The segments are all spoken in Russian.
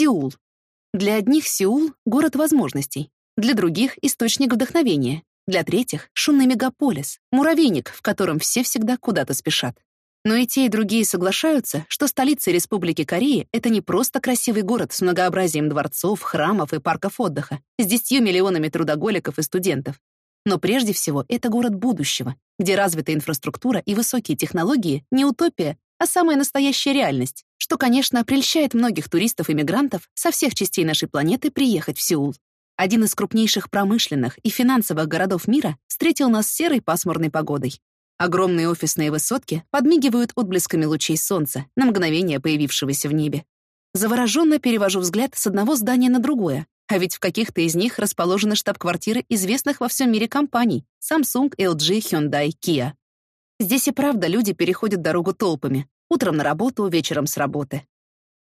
Сеул. Для одних Сеул — город возможностей, для других — источник вдохновения, для третьих — шумный мегаполис, муравейник, в котором все всегда куда-то спешат. Но и те, и другие соглашаются, что столица Республики Кореи — это не просто красивый город с многообразием дворцов, храмов и парков отдыха, с десятью миллионами трудоголиков и студентов. Но прежде всего это город будущего, где развитая инфраструктура и высокие технологии — не утопия, а самая настоящая реальность, что, конечно, прельщает многих туристов-иммигрантов со всех частей нашей планеты приехать в Сеул. Один из крупнейших промышленных и финансовых городов мира встретил нас серой пасмурной погодой. Огромные офисные высотки подмигивают отблесками лучей солнца, на мгновение появившегося в небе. Завороженно перевожу взгляд с одного здания на другое, а ведь в каких-то из них расположены штаб-квартиры известных во всем мире компаний Samsung, LG, Hyundai, Kia. Здесь и правда люди переходят дорогу толпами. Утром на работу, вечером с работы.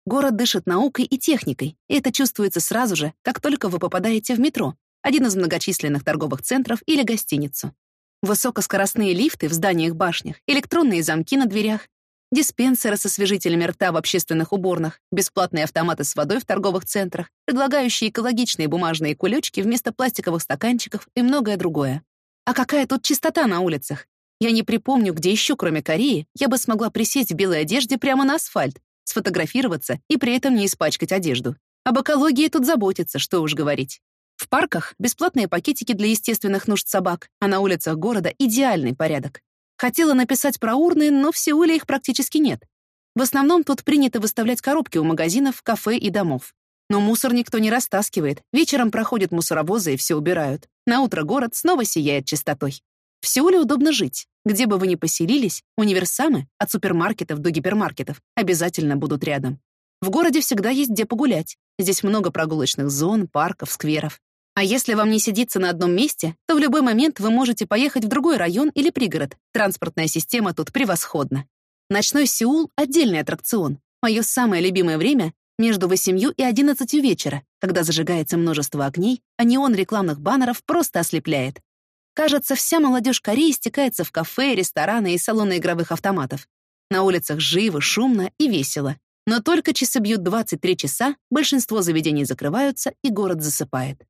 Город дышит наукой и техникой, и это чувствуется сразу же, как только вы попадаете в метро, один из многочисленных торговых центров или гостиницу. Высокоскоростные лифты в зданиях-башнях, электронные замки на дверях, диспенсеры со освежителями рта в общественных уборных, бесплатные автоматы с водой в торговых центрах, предлагающие экологичные бумажные кулечки вместо пластиковых стаканчиков и многое другое. А какая тут чистота на улицах? Я не припомню, где еще, кроме Кореи, я бы смогла присесть в белой одежде прямо на асфальт, сфотографироваться и при этом не испачкать одежду. Об экологии тут заботятся, что уж говорить. В парках бесплатные пакетики для естественных нужд собак, а на улицах города идеальный порядок. Хотела написать про урны, но в Сеуле их практически нет. В основном тут принято выставлять коробки у магазинов, кафе и домов. Но мусор никто не растаскивает, вечером проходят мусоровозы и все убирают. На утро город снова сияет чистотой. В Сеуле удобно жить. Где бы вы ни поселились, универсамы, от супермаркетов до гипермаркетов, обязательно будут рядом. В городе всегда есть где погулять. Здесь много прогулочных зон, парков, скверов. А если вам не сидится на одном месте, то в любой момент вы можете поехать в другой район или пригород. Транспортная система тут превосходна. Ночной Сеул — отдельный аттракцион. Мое самое любимое время — между 8 и 11 вечера, когда зажигается множество огней, а неон рекламных баннеров просто ослепляет. Кажется, вся молодежь Кореи стекается в кафе, рестораны и салоны игровых автоматов. На улицах живо, шумно и весело. Но только часы бьют 23 часа, большинство заведений закрываются, и город засыпает.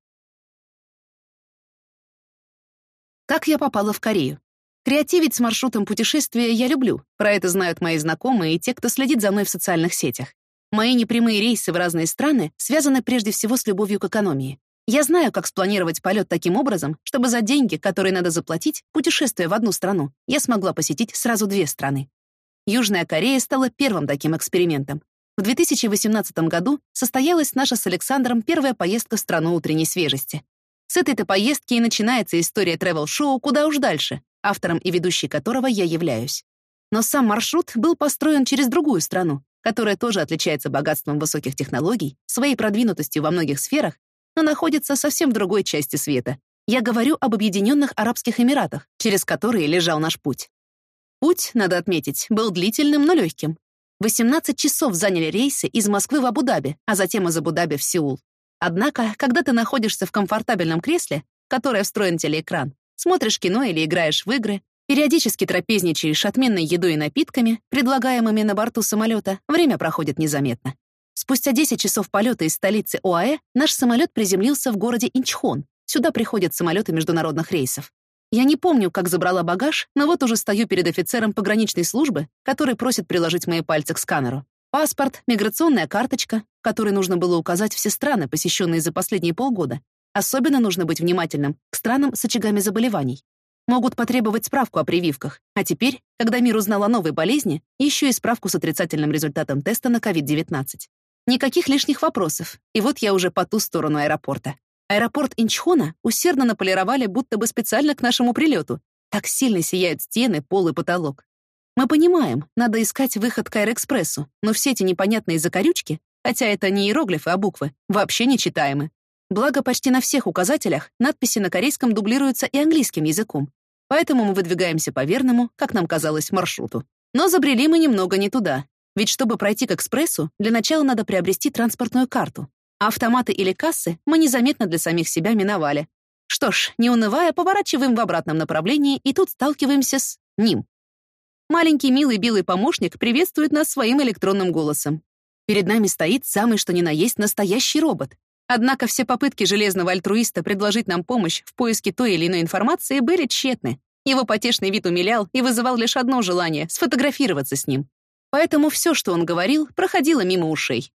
Как я попала в Корею? Креативить с маршрутом путешествия я люблю. Про это знают мои знакомые и те, кто следит за мной в социальных сетях. Мои непрямые рейсы в разные страны связаны прежде всего с любовью к экономии. Я знаю, как спланировать полет таким образом, чтобы за деньги, которые надо заплатить, путешествуя в одну страну, я смогла посетить сразу две страны. Южная Корея стала первым таким экспериментом. В 2018 году состоялась наша с Александром первая поездка в страну утренней свежести. С этой-то поездки и начинается история тревел-шоу «Куда уж дальше», автором и ведущей которого я являюсь. Но сам маршрут был построен через другую страну, которая тоже отличается богатством высоких технологий, своей продвинутостью во многих сферах но находится совсем в другой части света. Я говорю об Объединенных Арабских Эмиратах, через которые лежал наш путь. Путь, надо отметить, был длительным, но легким. 18 часов заняли рейсы из Москвы в Абу-Даби, а затем из Абу-Даби в Сеул. Однако, когда ты находишься в комфортабельном кресле, которое встроен телеэкран, смотришь кино или играешь в игры, периодически трапезничаешь отменной едой и напитками, предлагаемыми на борту самолета, время проходит незаметно. Спустя 10 часов полета из столицы ОАЭ наш самолет приземлился в городе Инчхон. Сюда приходят самолеты международных рейсов. Я не помню, как забрала багаж, но вот уже стою перед офицером пограничной службы, который просит приложить мои пальцы к сканеру. Паспорт, миграционная карточка, в которой нужно было указать все страны, посещенные за последние полгода. Особенно нужно быть внимательным к странам с очагами заболеваний. Могут потребовать справку о прививках, а теперь, когда мир узнал о новой болезни, еще и справку с отрицательным результатом теста на COVID-19. Никаких лишних вопросов, и вот я уже по ту сторону аэропорта. Аэропорт Инчхона усердно наполировали будто бы специально к нашему прилету. Так сильно сияют стены, пол и потолок. Мы понимаем, надо искать выход к Аэроэкспрессу, но все эти непонятные закорючки, хотя это не иероглифы, а буквы, вообще не читаемы. Благо, почти на всех указателях надписи на корейском дублируются и английским языком. Поэтому мы выдвигаемся по верному, как нам казалось, маршруту. Но забрели мы немного не туда, ведь чтобы пройти к экспрессу, для начала надо приобрести транспортную карту. А автоматы или кассы мы незаметно для самих себя миновали. Что ж, не унывая, поворачиваем в обратном направлении и тут сталкиваемся с ним. Маленький милый белый помощник приветствует нас своим электронным голосом. Перед нами стоит самый что ни на есть настоящий робот. Однако все попытки железного альтруиста предложить нам помощь в поиске той или иной информации были тщетны. Его потешный вид умилял и вызывал лишь одно желание — сфотографироваться с ним. Поэтому все, что он говорил, проходило мимо ушей.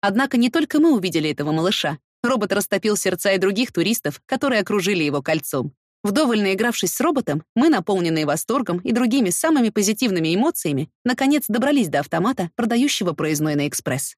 Однако не только мы увидели этого малыша. Робот растопил сердца и других туристов, которые окружили его кольцом. Вдоволь наигравшись с роботом, мы, наполненные восторгом и другими самыми позитивными эмоциями, наконец добрались до автомата, продающего проездной на экспресс.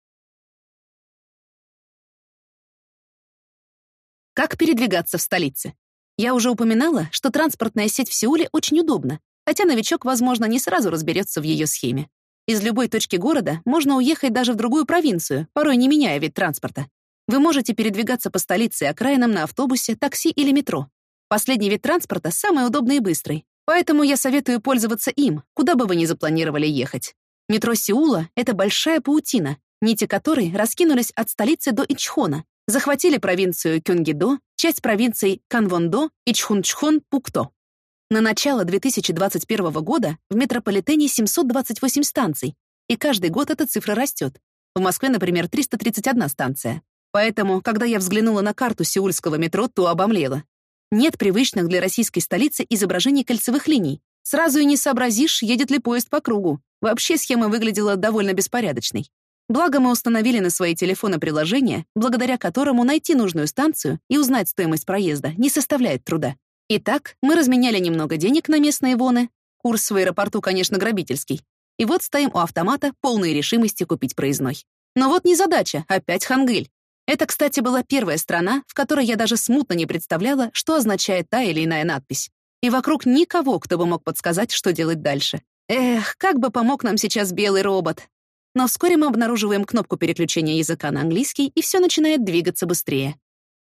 Как передвигаться в столице? Я уже упоминала, что транспортная сеть в Сеуле очень удобна, хотя новичок, возможно, не сразу разберется в ее схеме. Из любой точки города можно уехать даже в другую провинцию, порой не меняя вид транспорта. Вы можете передвигаться по столице и окраинам на автобусе, такси или метро. Последний вид транспорта самый удобный и быстрый, поэтому я советую пользоваться им, куда бы вы ни запланировали ехать. Метро Сеула — это большая паутина, нити которой раскинулись от столицы до Ичхона, захватили провинцию Кюнгидо, часть провинций Канвондо и Чхунчхон-Пукто. На начало 2021 года в метрополитене 728 станций, и каждый год эта цифра растет. В Москве, например, 331 станция. Поэтому, когда я взглянула на карту сеульского метро, то обомлела. Нет привычных для российской столицы изображений кольцевых линий. Сразу и не сообразишь, едет ли поезд по кругу. Вообще схема выглядела довольно беспорядочной. Благо мы установили на свои телефоны приложение, благодаря которому найти нужную станцию и узнать стоимость проезда не составляет труда. Итак, мы разменяли немного денег на местные воны. Курс в аэропорту, конечно, грабительский. И вот стоим у автомата, полной решимости купить проездной. Но вот не задача, опять Хангыль. Это, кстати, была первая страна, в которой я даже смутно не представляла, что означает та или иная надпись. И вокруг никого, кто бы мог подсказать, что делать дальше. Эх, как бы помог нам сейчас белый робот. Но вскоре мы обнаруживаем кнопку переключения языка на английский, и все начинает двигаться быстрее.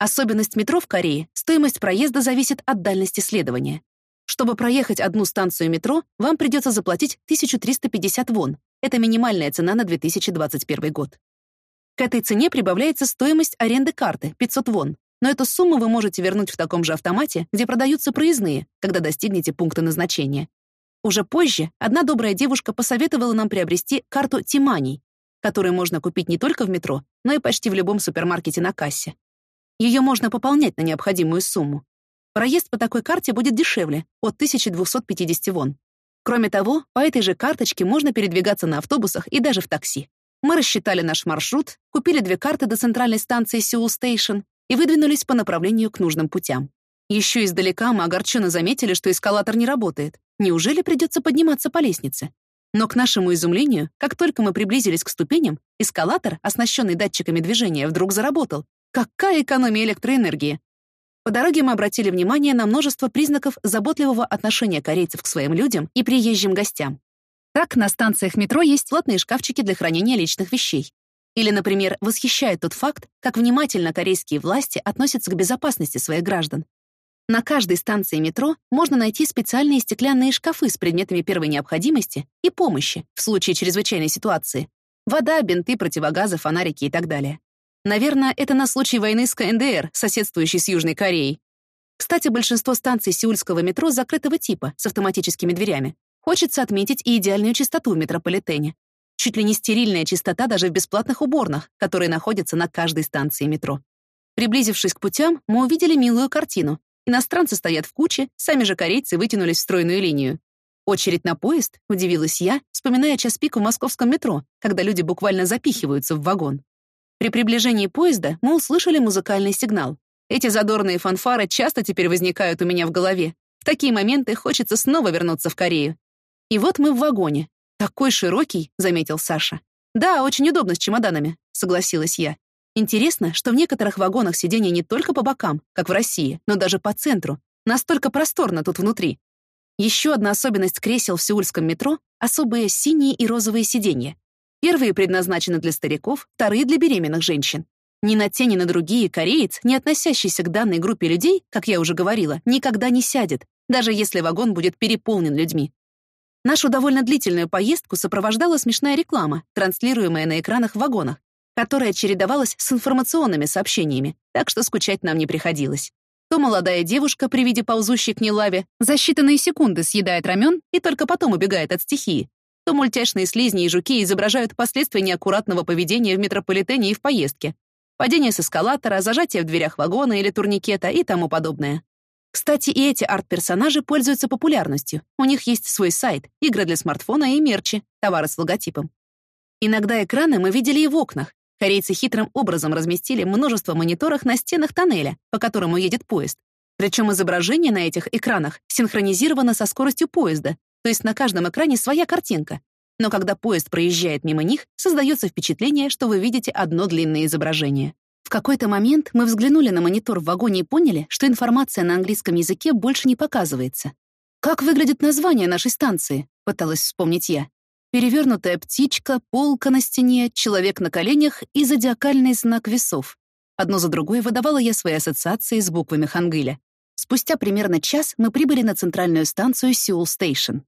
Особенность метро в Корее — стоимость проезда зависит от дальности следования. Чтобы проехать одну станцию метро, вам придется заплатить 1350 вон. Это минимальная цена на 2021 год. К этой цене прибавляется стоимость аренды карты — 500 вон. Но эту сумму вы можете вернуть в таком же автомате, где продаются проездные, когда достигнете пункта назначения. Уже позже одна добрая девушка посоветовала нам приобрести карту Тиманий, которую можно купить не только в метро, но и почти в любом супермаркете на кассе. Ее можно пополнять на необходимую сумму. Проезд по такой карте будет дешевле, от 1250 вон. Кроме того, по этой же карточке можно передвигаться на автобусах и даже в такси. Мы рассчитали наш маршрут, купили две карты до центральной станции Seoul Station и выдвинулись по направлению к нужным путям. Еще издалека мы огорченно заметили, что эскалатор не работает. Неужели придется подниматься по лестнице? Но к нашему изумлению, как только мы приблизились к ступеням, эскалатор, оснащенный датчиками движения, вдруг заработал, Какая экономия электроэнергии? По дороге мы обратили внимание на множество признаков заботливого отношения корейцев к своим людям и приезжим гостям. Так, на станциях метро есть платные шкафчики для хранения личных вещей. Или, например, восхищает тот факт, как внимательно корейские власти относятся к безопасности своих граждан. На каждой станции метро можно найти специальные стеклянные шкафы с предметами первой необходимости и помощи в случае чрезвычайной ситуации. Вода, бинты, противогазы, фонарики и так далее. Наверное, это на случай войны с КНДР, соседствующей с Южной Кореей. Кстати, большинство станций сеульского метро закрытого типа, с автоматическими дверями. Хочется отметить и идеальную чистоту в метрополитене. Чуть ли не стерильная чистота даже в бесплатных уборных, которые находятся на каждой станции метро. Приблизившись к путям, мы увидели милую картину. Иностранцы стоят в куче, сами же корейцы вытянулись в стройную линию. Очередь на поезд, удивилась я, вспоминая час пик в московском метро, когда люди буквально запихиваются в вагон. При приближении поезда мы услышали музыкальный сигнал. Эти задорные фанфары часто теперь возникают у меня в голове. В такие моменты хочется снова вернуться в Корею. И вот мы в вагоне. Такой широкий, заметил Саша. Да, очень удобно с чемоданами, согласилась я. Интересно, что в некоторых вагонах сиденья не только по бокам, как в России, но даже по центру. Настолько просторно тут внутри. Еще одна особенность кресел в сеульском метро — особые синие и розовые сиденья. Первые предназначены для стариков, вторые — для беременных женщин. Ни на те, ни на другие кореец, не относящийся к данной группе людей, как я уже говорила, никогда не сядет, даже если вагон будет переполнен людьми. Нашу довольно длительную поездку сопровождала смешная реклама, транслируемая на экранах в вагонах, которая чередовалась с информационными сообщениями, так что скучать нам не приходилось. То молодая девушка при виде ползущей к ней лаве за считанные секунды съедает рамен и только потом убегает от стихии, то мультяшные слизни и жуки изображают последствия неаккуратного поведения в метрополитене и в поездке. Падение с эскалатора, зажатие в дверях вагона или турникета и тому подобное. Кстати, и эти арт-персонажи пользуются популярностью. У них есть свой сайт, игры для смартфона и мерчи, товары с логотипом. Иногда экраны мы видели и в окнах. Корейцы хитрым образом разместили множество мониторов на стенах тоннеля, по которому едет поезд. Причем изображение на этих экранах синхронизировано со скоростью поезда, то есть на каждом экране своя картинка. Но когда поезд проезжает мимо них, создается впечатление, что вы видите одно длинное изображение. В какой-то момент мы взглянули на монитор в вагоне и поняли, что информация на английском языке больше не показывается. «Как выглядит название нашей станции?» — пыталась вспомнить я. Перевернутая птичка, полка на стене, человек на коленях и зодиакальный знак весов. Одно за другой выдавала я свои ассоциации с буквами Хангыля. Спустя примерно час мы прибыли на центральную станцию Seoul Station.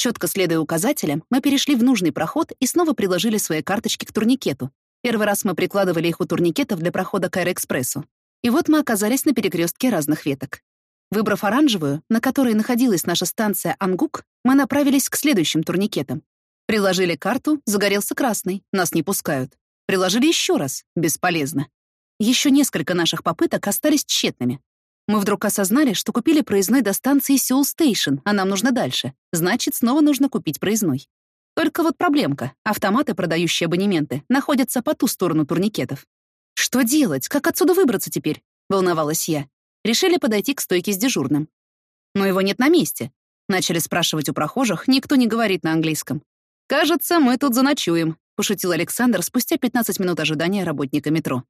Четко следуя указателям, мы перешли в нужный проход и снова приложили свои карточки к турникету. Первый раз мы прикладывали их у турникетов для прохода к Аэроэкспрессу. И вот мы оказались на перекрестке разных веток. Выбрав оранжевую, на которой находилась наша станция Ангук, мы направились к следующим турникетам. Приложили карту, загорелся красный, нас не пускают. Приложили еще раз, бесполезно. Еще несколько наших попыток остались тщетными. Мы вдруг осознали, что купили проездной до станции Сеул Стейшн, а нам нужно дальше. Значит, снова нужно купить проездной. Только вот проблемка. Автоматы, продающие абонементы, находятся по ту сторону турникетов. «Что делать? Как отсюда выбраться теперь?» — волновалась я. Решили подойти к стойке с дежурным. «Но его нет на месте». Начали спрашивать у прохожих, никто не говорит на английском. «Кажется, мы тут заночуем», — пошутил Александр спустя 15 минут ожидания работника метро.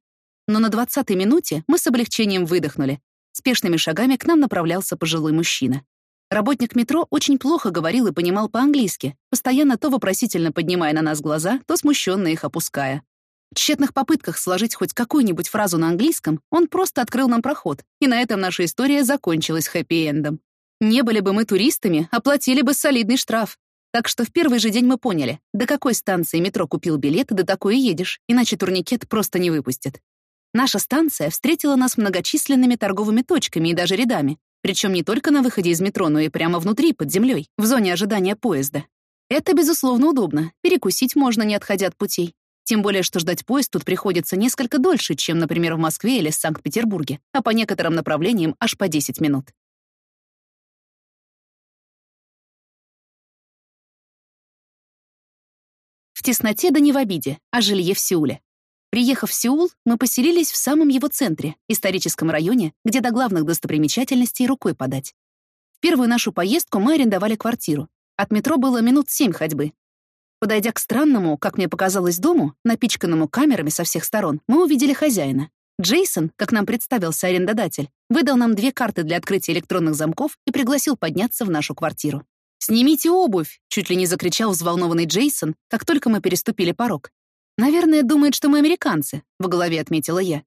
Но на 20-й минуте мы с облегчением выдохнули. Спешными шагами к нам направлялся пожилой мужчина. Работник метро очень плохо говорил и понимал по-английски, постоянно то вопросительно поднимая на нас глаза, то смущенно их опуская. В тщетных попытках сложить хоть какую-нибудь фразу на английском он просто открыл нам проход, и на этом наша история закончилась хэппи-эндом. Не были бы мы туристами, оплатили бы солидный штраф. Так что в первый же день мы поняли, до какой станции метро купил билет, до такой и едешь, иначе турникет просто не выпустят. Наша станция встретила нас многочисленными торговыми точками и даже рядами, причем не только на выходе из метро, но и прямо внутри, под землей, в зоне ожидания поезда. Это, безусловно, удобно. Перекусить можно, не отходя от путей. Тем более, что ждать поезд тут приходится несколько дольше, чем, например, в Москве или Санкт-Петербурге, а по некоторым направлениям аж по 10 минут. В тесноте да не в обиде, а жилье в Сеуле. Приехав в Сеул, мы поселились в самом его центре, историческом районе, где до главных достопримечательностей рукой подать. В первую нашу поездку мы арендовали квартиру. От метро было минут семь ходьбы. Подойдя к странному, как мне показалось, дому, напичканному камерами со всех сторон, мы увидели хозяина. Джейсон, как нам представился арендодатель, выдал нам две карты для открытия электронных замков и пригласил подняться в нашу квартиру. «Снимите обувь!» — чуть ли не закричал взволнованный Джейсон, как только мы переступили порог. «Наверное, думает, что мы американцы», — в голове отметила я.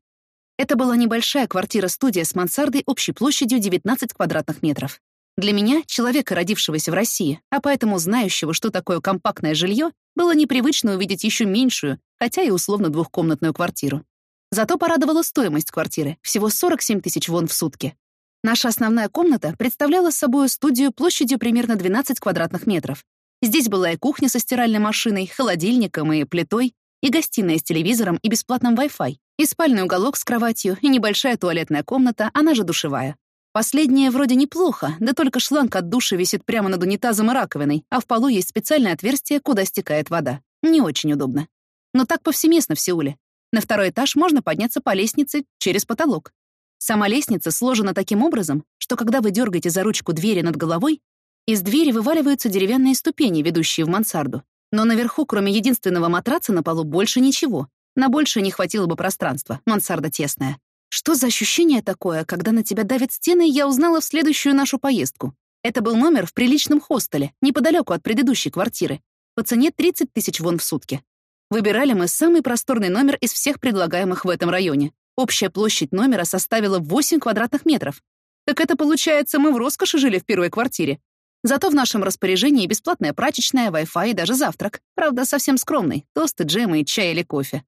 Это была небольшая квартира-студия с мансардой общей площадью 19 квадратных метров. Для меня, человека, родившегося в России, а поэтому знающего, что такое компактное жилье, было непривычно увидеть еще меньшую, хотя и условно двухкомнатную квартиру. Зато порадовала стоимость квартиры — всего 47 тысяч вон в сутки. Наша основная комната представляла собой студию площадью примерно 12 квадратных метров. Здесь была и кухня со стиральной машиной, холодильником и плитой, и гостиная с телевизором и бесплатным Wi-Fi, и спальный уголок с кроватью, и небольшая туалетная комната, она же душевая. Последнее вроде неплохо, да только шланг от души висит прямо над унитазом и раковиной, а в полу есть специальное отверстие, куда стекает вода. Не очень удобно. Но так повсеместно в Сеуле. На второй этаж можно подняться по лестнице через потолок. Сама лестница сложена таким образом, что когда вы дергаете за ручку двери над головой, из двери вываливаются деревянные ступени, ведущие в мансарду. Но наверху, кроме единственного матраца на полу, больше ничего. На больше не хватило бы пространства, мансарда тесная. Что за ощущение такое, когда на тебя давят стены, я узнала в следующую нашу поездку. Это был номер в приличном хостеле, неподалеку от предыдущей квартиры. По цене 30 тысяч вон в сутки. Выбирали мы самый просторный номер из всех предлагаемых в этом районе. Общая площадь номера составила 8 квадратных метров. Так это получается, мы в роскоши жили в первой квартире, Зато в нашем распоряжении бесплатная прачечная, Wi-Fi и даже завтрак. Правда, совсем скромный. Тосты, джемы чай или кофе.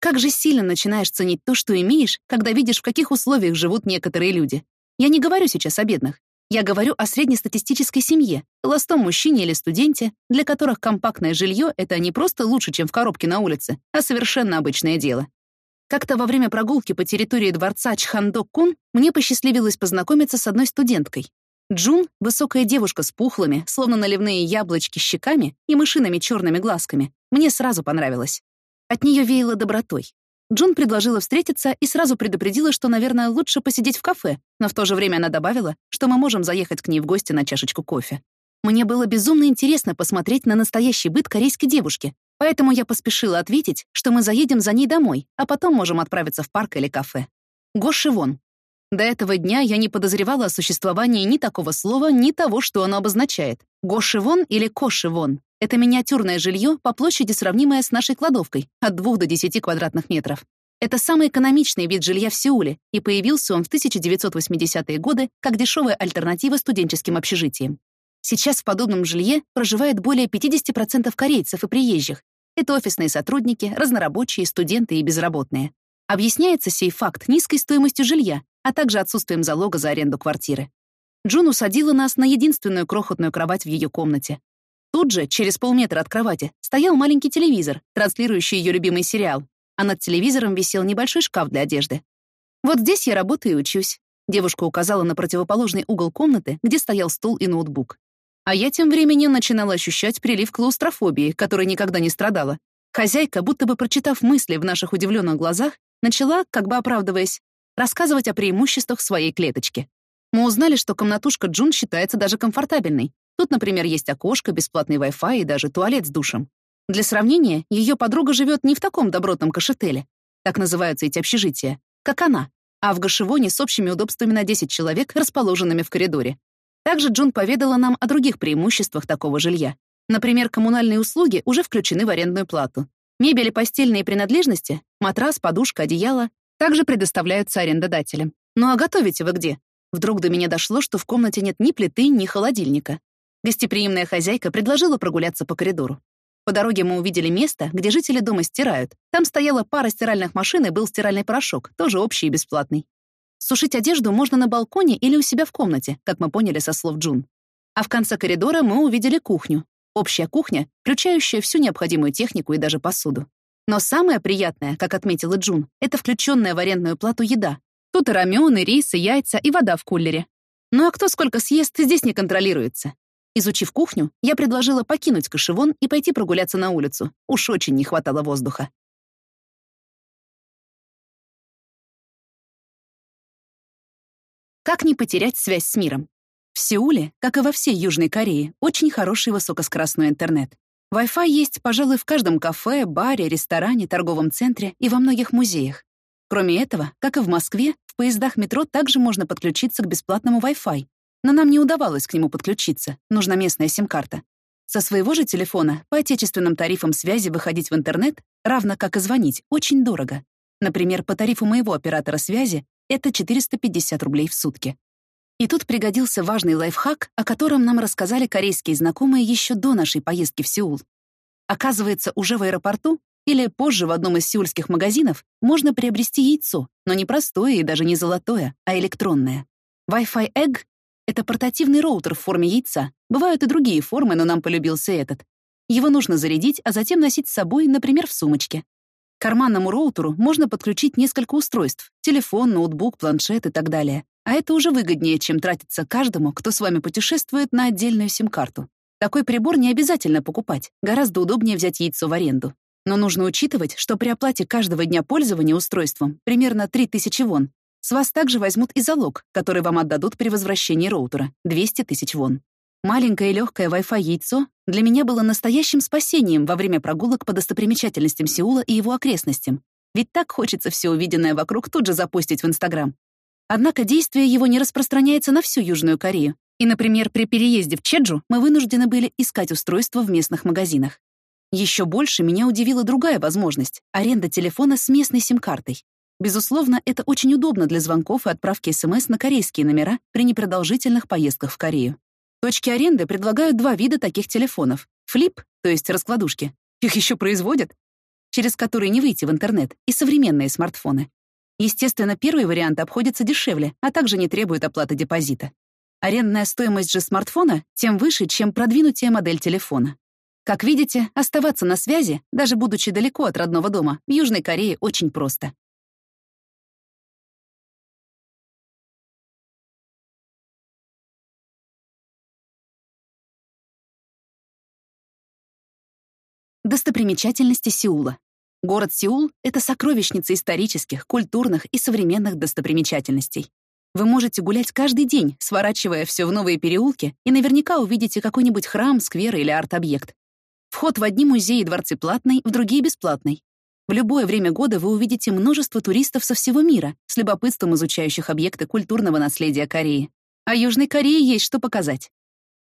Как же сильно начинаешь ценить то, что имеешь, когда видишь, в каких условиях живут некоторые люди. Я не говорю сейчас о бедных. Я говорю о среднестатистической семье, холостом мужчине или студенте, для которых компактное жилье — это не просто лучше, чем в коробке на улице, а совершенно обычное дело. Как-то во время прогулки по территории дворца Чхандок-кун мне посчастливилось познакомиться с одной студенткой. Джун — высокая девушка с пухлыми, словно наливные яблочки щеками и мышиными черными глазками. Мне сразу понравилось. От нее веяло добротой. Джун предложила встретиться и сразу предупредила, что, наверное, лучше посидеть в кафе, но в то же время она добавила, что мы можем заехать к ней в гости на чашечку кофе. Мне было безумно интересно посмотреть на настоящий быт корейской девушки, поэтому я поспешила ответить, что мы заедем за ней домой, а потом можем отправиться в парк или кафе. Гоши вон. До этого дня я не подозревала о существовании ни такого слова, ни того, что оно обозначает. Гоши вон или коши вон — это миниатюрное жилье по площади, сравнимое с нашей кладовкой, от 2 до 10 квадратных метров. Это самый экономичный вид жилья в Сеуле, и появился он в 1980-е годы как дешевая альтернатива студенческим общежитиям. Сейчас в подобном жилье проживает более 50% корейцев и приезжих. Это офисные сотрудники, разнорабочие, студенты и безработные. Объясняется сей факт низкой стоимостью жилья, а также отсутствием залога за аренду квартиры. Джун усадила нас на единственную крохотную кровать в ее комнате. Тут же, через полметра от кровати, стоял маленький телевизор, транслирующий ее любимый сериал, а над телевизором висел небольшой шкаф для одежды. «Вот здесь я работаю и учусь», — девушка указала на противоположный угол комнаты, где стоял стул и ноутбук. А я тем временем начинала ощущать прилив клаустрофобии, которой никогда не страдала. Хозяйка, будто бы прочитав мысли в наших удивленных глазах, начала, как бы оправдываясь, рассказывать о преимуществах своей клеточки. Мы узнали, что комнатушка Джун считается даже комфортабельной. Тут, например, есть окошко, бесплатный Wi-Fi и даже туалет с душем. Для сравнения, ее подруга живет не в таком добротном кашетеле, так называются эти общежития, как она, а в Гашевоне с общими удобствами на 10 человек, расположенными в коридоре. Также Джун поведала нам о других преимуществах такого жилья. Например, коммунальные услуги уже включены в арендную плату. Мебель и постельные принадлежности, матрас, подушка, одеяло также предоставляются арендодателям. Ну а готовите вы где? Вдруг до меня дошло, что в комнате нет ни плиты, ни холодильника. Гостеприимная хозяйка предложила прогуляться по коридору. По дороге мы увидели место, где жители дома стирают. Там стояла пара стиральных машин и был стиральный порошок, тоже общий и бесплатный. Сушить одежду можно на балконе или у себя в комнате, как мы поняли со слов Джун. А в конце коридора мы увидели кухню. Общая кухня, включающая всю необходимую технику и даже посуду. Но самое приятное, как отметила Джун, это включенная в арендную плату еда. Тут и рамен, и рис, и яйца, и вода в кулере. Ну а кто сколько съест, здесь не контролируется. Изучив кухню, я предложила покинуть кошевон и пойти прогуляться на улицу. Уж очень не хватало воздуха. Как не потерять связь с миром? В Сеуле, как и во всей Южной Корее, очень хороший высокоскоростной интернет. Wi-Fi есть, пожалуй, в каждом кафе, баре, ресторане, торговом центре и во многих музеях. Кроме этого, как и в Москве, в поездах метро также можно подключиться к бесплатному Wi-Fi. Но нам не удавалось к нему подключиться, нужна местная сим-карта. Со своего же телефона по отечественным тарифам связи выходить в интернет, равно как и звонить, очень дорого. Например, по тарифу моего оператора связи это 450 рублей в сутки. И тут пригодился важный лайфхак, о котором нам рассказали корейские знакомые еще до нашей поездки в Сеул. Оказывается, уже в аэропорту или позже в одном из сеульских магазинов можно приобрести яйцо, но не простое и даже не золотое, а электронное. Wi-Fi Egg — это портативный роутер в форме яйца. Бывают и другие формы, но нам полюбился этот. Его нужно зарядить, а затем носить с собой, например, в сумочке. К карманному роутеру можно подключить несколько устройств — телефон, ноутбук, планшет и так далее. А это уже выгоднее, чем тратиться каждому, кто с вами путешествует на отдельную сим-карту. Такой прибор не обязательно покупать, гораздо удобнее взять яйцо в аренду. Но нужно учитывать, что при оплате каждого дня пользования устройством, примерно 3000 вон, с вас также возьмут и залог, который вам отдадут при возвращении роутера — 200 тысяч вон. Маленькое легкое Wi-Fi яйцо для меня было настоящим спасением во время прогулок по достопримечательностям Сеула и его окрестностям. Ведь так хочется все увиденное вокруг тут же запустить в Инстаграм. Однако действие его не распространяется на всю Южную Корею. И, например, при переезде в Чеджу мы вынуждены были искать устройство в местных магазинах. Еще больше меня удивила другая возможность — аренда телефона с местной сим-картой. Безусловно, это очень удобно для звонков и отправки СМС на корейские номера при непродолжительных поездках в Корею. Точки аренды предлагают два вида таких телефонов. Флип, то есть раскладушки. Их еще производят? Через которые не выйти в интернет, и современные смартфоны. Естественно, первый вариант обходится дешевле, а также не требует оплаты депозита. Арендная стоимость же смартфона тем выше, чем продвинутая модель телефона. Как видите, оставаться на связи, даже будучи далеко от родного дома, в Южной Корее очень просто. Достопримечательности Сеула. Город Сеул — это сокровищница исторических, культурных и современных достопримечательностей. Вы можете гулять каждый день, сворачивая все в новые переулки, и наверняка увидите какой-нибудь храм, сквер или арт-объект. Вход в одни музеи и дворцы платный, в другие — бесплатный. В любое время года вы увидите множество туристов со всего мира, с любопытством изучающих объекты культурного наследия Кореи. А Южной Корее есть что показать.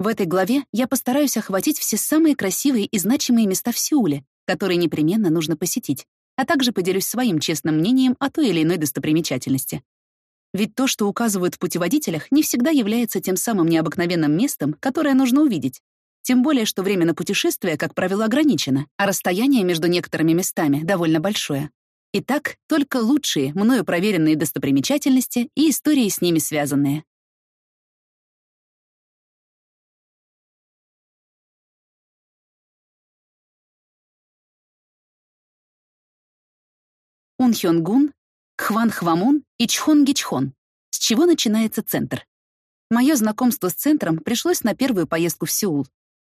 В этой главе я постараюсь охватить все самые красивые и значимые места в Сеуле, которые непременно нужно посетить, а также поделюсь своим честным мнением о той или иной достопримечательности. Ведь то, что указывают в путеводителях, не всегда является тем самым необыкновенным местом, которое нужно увидеть. Тем более, что время на путешествие, как правило, ограничено, а расстояние между некоторыми местами довольно большое. Итак, только лучшие, мною проверенные достопримечательности и истории с ними связанные. Унхёнгун, Хванхвамун и Чхонгичхон. С чего начинается центр? Мое знакомство с центром пришлось на первую поездку в Сеул.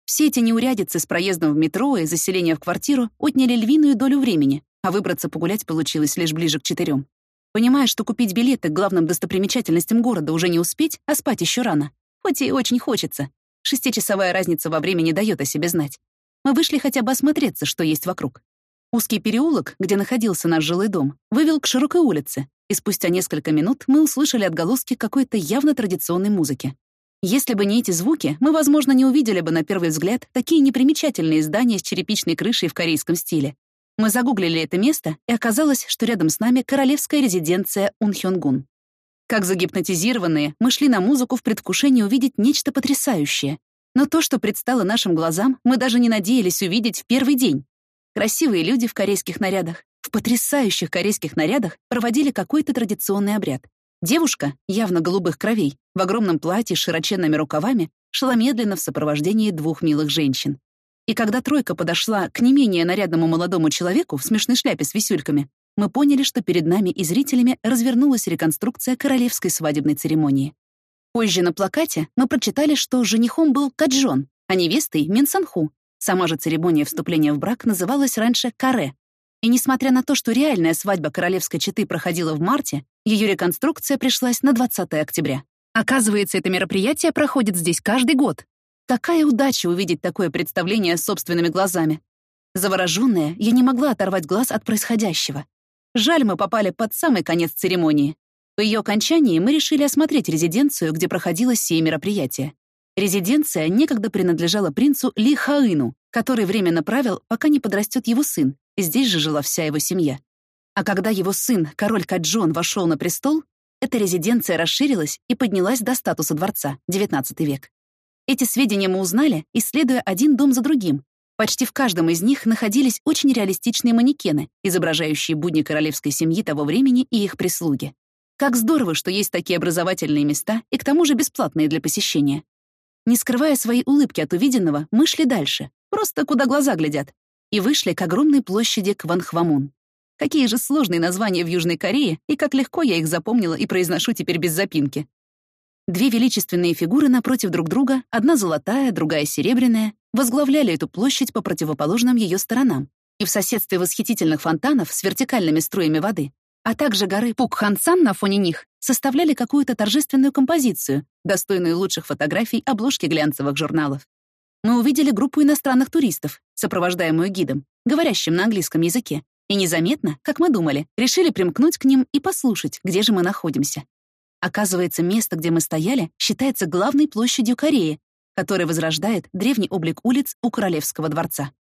Все эти неурядицы с проездом в метро и заселением в квартиру отняли львиную долю времени, а выбраться погулять получилось лишь ближе к четырем. Понимая, что купить билеты к главным достопримечательностям города уже не успеть, а спать еще рано. Хоть и очень хочется. Шестичасовая разница во времени дает о себе знать. Мы вышли хотя бы осмотреться, что есть вокруг. Узкий переулок, где находился наш жилой дом, вывел к широкой улице, и спустя несколько минут мы услышали отголоски какой-то явно традиционной музыки. Если бы не эти звуки, мы, возможно, не увидели бы на первый взгляд такие непримечательные здания с черепичной крышей в корейском стиле. Мы загуглили это место, и оказалось, что рядом с нами королевская резиденция Унхёнгун. Как загипнотизированные, мы шли на музыку в предвкушении увидеть нечто потрясающее. Но то, что предстало нашим глазам, мы даже не надеялись увидеть в первый день. Красивые люди в корейских нарядах, в потрясающих корейских нарядах проводили какой-то традиционный обряд. Девушка, явно голубых кровей, в огромном платье с широченными рукавами, шла медленно в сопровождении двух милых женщин. И когда тройка подошла к не менее нарядному молодому человеку в смешной шляпе с висюльками, мы поняли, что перед нами и зрителями развернулась реконструкция королевской свадебной церемонии. Позже на плакате мы прочитали, что женихом был Каджон, а невестой — Минсанху. Сама же церемония вступления в брак называлась раньше Каре, и несмотря на то, что реальная свадьба королевской четы проходила в марте, ее реконструкция пришлась на 20 октября. Оказывается, это мероприятие проходит здесь каждый год. Какая удача увидеть такое представление собственными глазами. Заворожённая, я не могла оторвать глаз от происходящего. Жаль, мы попали под самый конец церемонии. По ее окончании мы решили осмотреть резиденцию, где проходило сие мероприятие. Резиденция некогда принадлежала принцу Ли Хаыну, который временно правил, пока не подрастет его сын, Здесь же жила вся его семья. А когда его сын, король Каджон, вошел на престол, эта резиденция расширилась и поднялась до статуса дворца, XIX век. Эти сведения мы узнали, исследуя один дом за другим. Почти в каждом из них находились очень реалистичные манекены, изображающие будни королевской семьи того времени и их прислуги. Как здорово, что есть такие образовательные места и к тому же бесплатные для посещения. Не скрывая своей улыбки от увиденного, мы шли дальше, просто куда глаза глядят, и вышли к огромной площади Кванхвамун. Какие же сложные названия в Южной Корее, и как легко я их запомнила и произношу теперь без запинки. Две величественные фигуры напротив друг друга, одна золотая, другая серебряная, возглавляли эту площадь по противоположным ее сторонам, и в соседстве восхитительных фонтанов с вертикальными струями воды, а также горы Пукхансан на фоне них, составляли какую-то торжественную композицию, достойную лучших фотографий обложки глянцевых журналов мы увидели группу иностранных туристов, сопровождаемую гидом, говорящим на английском языке, и незаметно, как мы думали, решили примкнуть к ним и послушать, где же мы находимся. Оказывается, место, где мы стояли, считается главной площадью Кореи, которая возрождает древний облик улиц у Королевского дворца.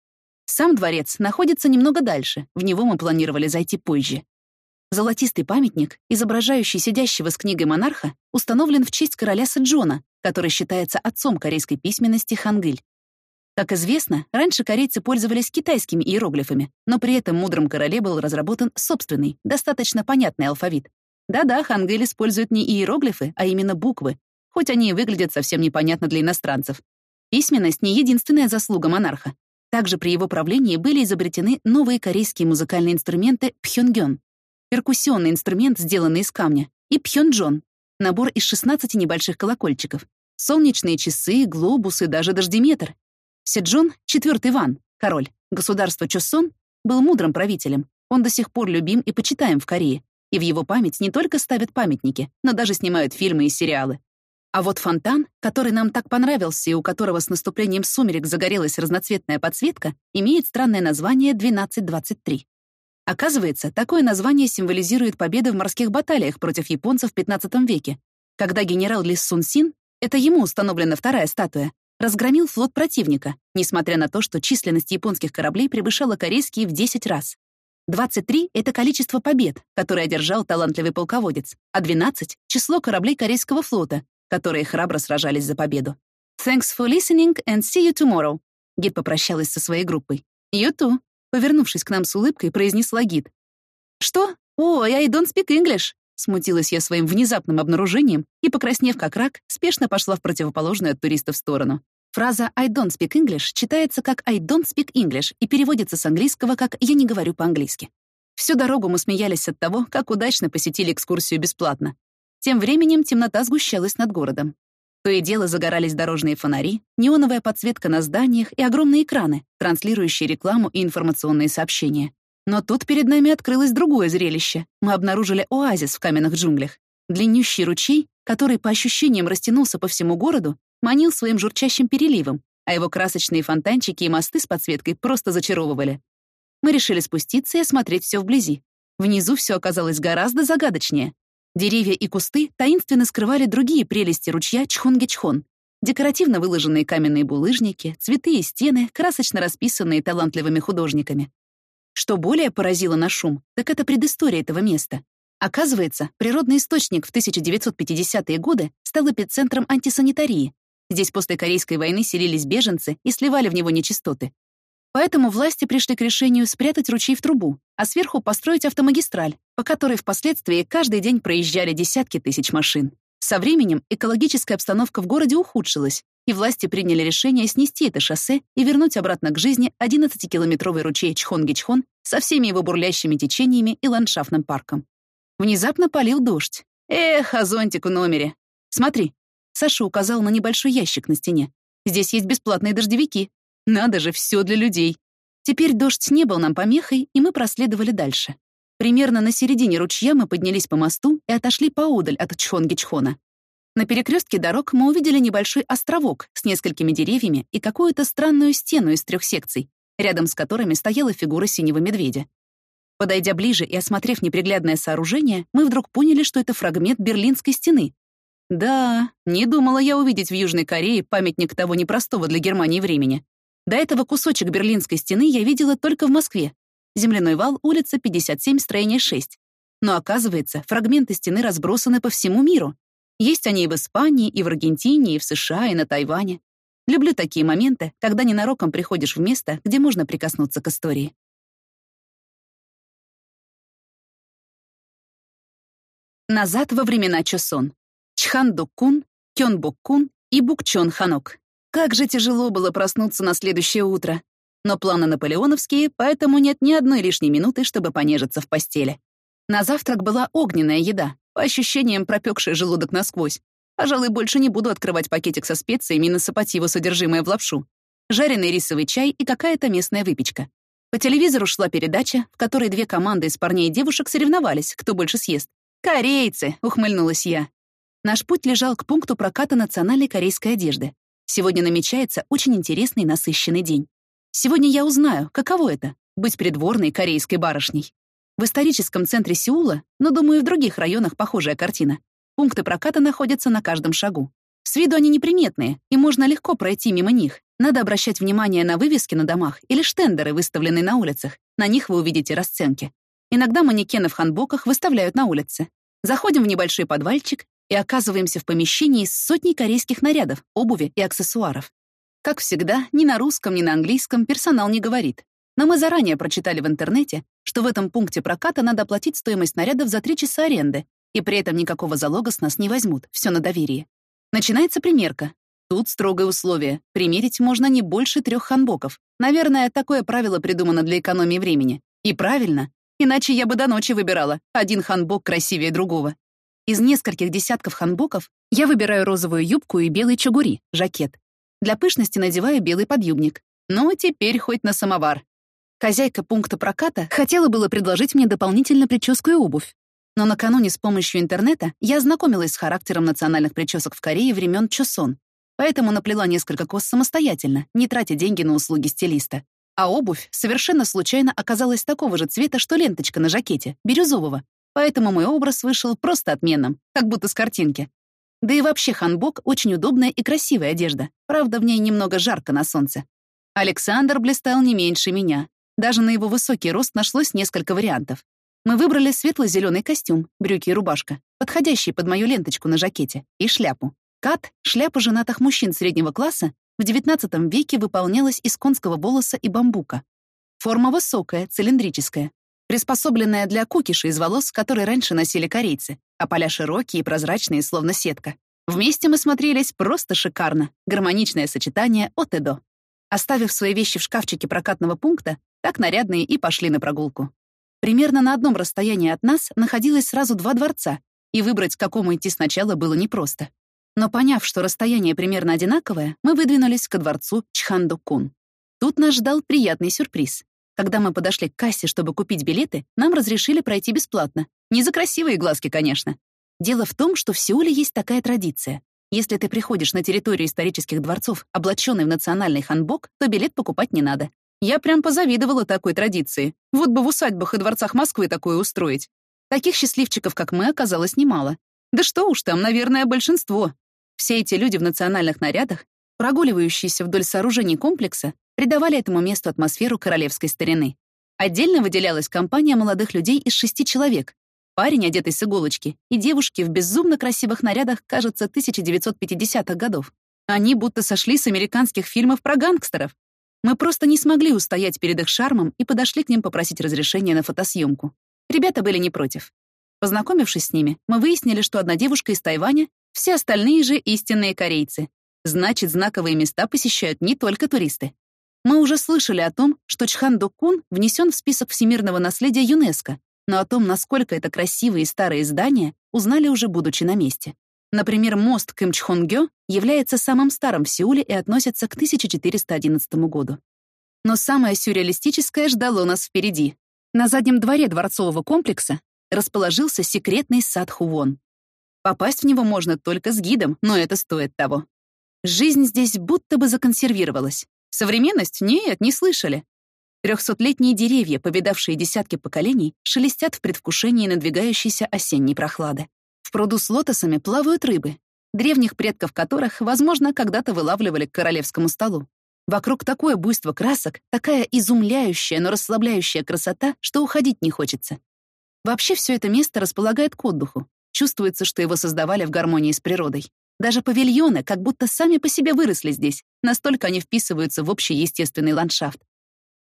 Сам дворец находится немного дальше, в него мы планировали зайти позже. Золотистый памятник, изображающий сидящего с книгой монарха, установлен в честь короля Сэджона, который считается отцом корейской письменности хангыль. Как известно, раньше корейцы пользовались китайскими иероглифами, но при этом мудром короле был разработан собственный, достаточно понятный алфавит. Да-да, хангыль использует не иероглифы, а именно буквы, хоть они и выглядят совсем непонятно для иностранцев. Письменность — не единственная заслуга монарха. Также при его правлении были изобретены новые корейские музыкальные инструменты пхёнгён, перкуссионный инструмент, сделанный из камня, и пхёнджон, набор из 16 небольших колокольчиков, солнечные часы, глобусы, даже дождеметр. Седжон, четвертый ван, король, государства Чосон, был мудрым правителем. Он до сих пор любим и почитаем в Корее. И в его память не только ставят памятники, но даже снимают фильмы и сериалы. А вот фонтан, который нам так понравился и у которого с наступлением сумерек загорелась разноцветная подсветка, имеет странное название 1223. Оказывается, такое название символизирует победы в морских баталиях против японцев в XV веке, когда генерал Ли Сун Син, это ему установлена вторая статуя, разгромил флот противника, несмотря на то, что численность японских кораблей превышала корейские в 10 раз. 23 — это количество побед, которые одержал талантливый полководец, а 12 — число кораблей корейского флота, которые храбро сражались за победу. «Thanks for listening and see you tomorrow», — гид попрощалась со своей группой. «You too», — повернувшись к нам с улыбкой, произнесла гид. «Что? О, I don't speak English», Смутилась я своим внезапным обнаружением и, покраснев как рак, спешно пошла в противоположную от туристов сторону. Фраза «I don't speak English» читается как «I don't speak English» и переводится с английского как «я не говорю по-английски». Всю дорогу мы смеялись от того, как удачно посетили экскурсию бесплатно. Тем временем темнота сгущалась над городом. То и дело загорались дорожные фонари, неоновая подсветка на зданиях и огромные экраны, транслирующие рекламу и информационные сообщения. Но тут перед нами открылось другое зрелище. Мы обнаружили оазис в каменных джунглях. Длиннющий ручей, который по ощущениям растянулся по всему городу, манил своим журчащим переливом, а его красочные фонтанчики и мосты с подсветкой просто зачаровывали. Мы решили спуститься и осмотреть все вблизи. Внизу все оказалось гораздо загадочнее. Деревья и кусты таинственно скрывали другие прелести ручья Чхонгечхон. Декоративно выложенные каменные булыжники, цветы и стены, красочно расписанные талантливыми художниками. Что более поразило на шум, так это предыстория этого места. Оказывается, природный источник в 1950-е годы стал эпицентром антисанитарии. Здесь после Корейской войны селились беженцы и сливали в него нечистоты. Поэтому власти пришли к решению спрятать ручей в трубу, а сверху построить автомагистраль, по которой впоследствии каждый день проезжали десятки тысяч машин. Со временем экологическая обстановка в городе ухудшилась, и власти приняли решение снести это шоссе и вернуть обратно к жизни 11-километровый ручей Чхонгичхон со всеми его бурлящими течениями и ландшафтным парком. Внезапно полил дождь. Эх, а зонтик в номере. Смотри. Саша указал на небольшой ящик на стене. Здесь есть бесплатные дождевики. Надо же, все для людей. Теперь дождь не был нам помехой, и мы проследовали дальше. Примерно на середине ручья мы поднялись по мосту и отошли поодаль от Чхонгичхона. На перекрестке дорог мы увидели небольшой островок с несколькими деревьями и какую-то странную стену из трех секций, рядом с которыми стояла фигура синего медведя. Подойдя ближе и осмотрев неприглядное сооружение, мы вдруг поняли, что это фрагмент Берлинской стены. Да, не думала я увидеть в Южной Корее памятник того непростого для Германии времени. До этого кусочек Берлинской стены я видела только в Москве. Земляной вал, улица 57, строение 6. Но оказывается, фрагменты стены разбросаны по всему миру. Есть они и в Испании, и в Аргентине, и в США, и на Тайване. Люблю такие моменты, когда ненароком приходишь в место, где можно прикоснуться к истории. Назад во времена Чосон. Чхандук-кун, Кёнбук-кун и Букчон-ханок. Как же тяжело было проснуться на следующее утро. Но планы наполеоновские, поэтому нет ни одной лишней минуты, чтобы понежиться в постели. На завтрак была огненная еда, по ощущениям пропекший желудок насквозь. Пожалуй, больше не буду открывать пакетик со специями и насыпать его содержимое в лапшу. Жареный рисовый чай и какая-то местная выпечка. По телевизору шла передача, в которой две команды из парней и девушек соревновались, кто больше съест. «Корейцы!» — ухмыльнулась я. Наш путь лежал к пункту проката национальной корейской одежды. Сегодня намечается очень интересный насыщенный день. Сегодня я узнаю, каково это — быть придворной корейской барышней. В историческом центре Сеула, но, думаю, в других районах похожая картина. Пункты проката находятся на каждом шагу. С виду они неприметные, и можно легко пройти мимо них. Надо обращать внимание на вывески на домах или штендеры, выставленные на улицах. На них вы увидите расценки. Иногда манекены в ханбоках выставляют на улице. Заходим в небольшой подвальчик и оказываемся в помещении с сотней корейских нарядов, обуви и аксессуаров. Как всегда, ни на русском, ни на английском персонал не говорит. Но мы заранее прочитали в интернете, что в этом пункте проката надо оплатить стоимость нарядов за три часа аренды, и при этом никакого залога с нас не возьмут, все на доверии. Начинается примерка. Тут строгое условие. Примерить можно не больше трех ханбоков. Наверное, такое правило придумано для экономии времени. И правильно. Иначе я бы до ночи выбирала. Один ханбок красивее другого. Из нескольких десятков ханбоков я выбираю розовую юбку и белый чагури, жакет. Для пышности надеваю белый подъюбник. Ну, теперь хоть на самовар. Хозяйка пункта проката хотела было предложить мне дополнительно прическу и обувь. Но накануне с помощью интернета я ознакомилась с характером национальных причесок в Корее времен Чосон, поэтому наплела несколько кос самостоятельно, не тратя деньги на услуги стилиста. А обувь совершенно случайно оказалась такого же цвета, что ленточка на жакете, бирюзового. Поэтому мой образ вышел просто отменным, как будто с картинки. Да и вообще ханбок — очень удобная и красивая одежда. Правда, в ней немного жарко на солнце. Александр блистал не меньше меня. Даже на его высокий рост нашлось несколько вариантов. Мы выбрали светло-зеленый костюм, брюки и рубашка, подходящий под мою ленточку на жакете, и шляпу. Кат, шляпа женатых мужчин среднего класса, в XIX веке выполнялась из конского волоса и бамбука. Форма высокая, цилиндрическая, приспособленная для кукиши из волос, которые раньше носили корейцы, а поля широкие и прозрачные, словно сетка. Вместе мы смотрелись просто шикарно, гармоничное сочетание от и до. Оставив свои вещи в шкафчике прокатного пункта, так нарядные и пошли на прогулку. Примерно на одном расстоянии от нас находилось сразу два дворца, и выбрать, к какому идти сначала, было непросто. Но поняв, что расстояние примерно одинаковое, мы выдвинулись ко дворцу Чхандокун. Тут нас ждал приятный сюрприз. Когда мы подошли к кассе, чтобы купить билеты, нам разрешили пройти бесплатно. Не за красивые глазки, конечно. Дело в том, что в Сеуле есть такая традиция. Если ты приходишь на территорию исторических дворцов, облаченный в национальный ханбок, то билет покупать не надо. Я прям позавидовала такой традиции. Вот бы в усадьбах и дворцах Москвы такое устроить. Таких счастливчиков, как мы, оказалось немало. Да что уж там, наверное, большинство. Все эти люди в национальных нарядах, прогуливающиеся вдоль сооружений комплекса, придавали этому месту атмосферу королевской старины. Отдельно выделялась компания молодых людей из шести человек. Парень, одетый с иголочки, и девушки в безумно красивых нарядах, кажется, 1950-х годов. Они будто сошли с американских фильмов про гангстеров. Мы просто не смогли устоять перед их шармом и подошли к ним попросить разрешения на фотосъемку. Ребята были не против. Познакомившись с ними, мы выяснили, что одна девушка из Тайваня, все остальные же истинные корейцы. Значит, знаковые места посещают не только туристы. Мы уже слышали о том, что Чхан-Докун внесен в список всемирного наследия ЮНЕСКо, но о том, насколько это красивые старые здания, узнали уже будучи на месте. Например, мост Кымчхонгё является самым старым в Сеуле и относится к 1411 году. Но самое сюрреалистическое ждало нас впереди. На заднем дворе дворцового комплекса расположился секретный сад Хувон. Попасть в него можно только с гидом, но это стоит того. Жизнь здесь будто бы законсервировалась. Современность? Нет, не слышали. Трехсотлетние деревья, повидавшие десятки поколений, шелестят в предвкушении надвигающейся осенней прохлады. В пруду с лотосами плавают рыбы, древних предков которых, возможно, когда-то вылавливали к королевскому столу. Вокруг такое буйство красок, такая изумляющая, но расслабляющая красота, что уходить не хочется. Вообще все это место располагает к отдыху. Чувствуется, что его создавали в гармонии с природой. Даже павильоны как будто сами по себе выросли здесь, настолько они вписываются в общий естественный ландшафт.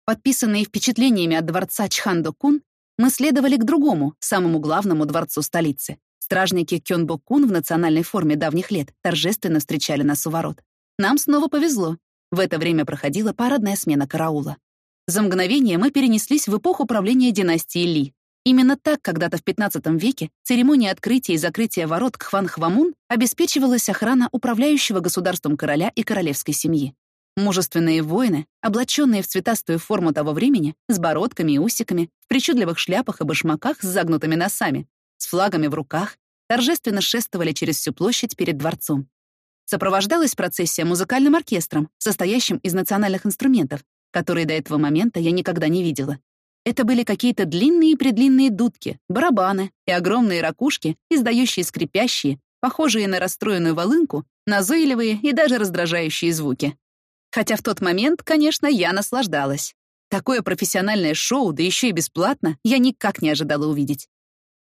Подписанные впечатлениями от дворца Чхандо-кун, мы следовали к другому, самому главному дворцу столицы. Стражники Кёнбо-кун в национальной форме давних лет торжественно встречали нас у ворот. Нам снова повезло. В это время проходила парадная смена караула. За мгновение мы перенеслись в эпоху правления династии Ли. Именно так когда-то в XV веке церемония открытия и закрытия ворот Кхван-Хвамун обеспечивалась охрана управляющего государством короля и королевской семьи. Мужественные воины, облаченные в цветастую форму того времени, с бородками и усиками, в причудливых шляпах и башмаках с загнутыми носами, с флагами в руках, торжественно шествовали через всю площадь перед дворцом. Сопровождалась процессия музыкальным оркестром, состоящим из национальных инструментов, которые до этого момента я никогда не видела. Это были какие-то длинные-предлинные дудки, барабаны и огромные ракушки, издающие скрипящие, похожие на расстроенную волынку, назойливые и даже раздражающие звуки. Хотя в тот момент, конечно, я наслаждалась. Такое профессиональное шоу, да еще и бесплатно, я никак не ожидала увидеть.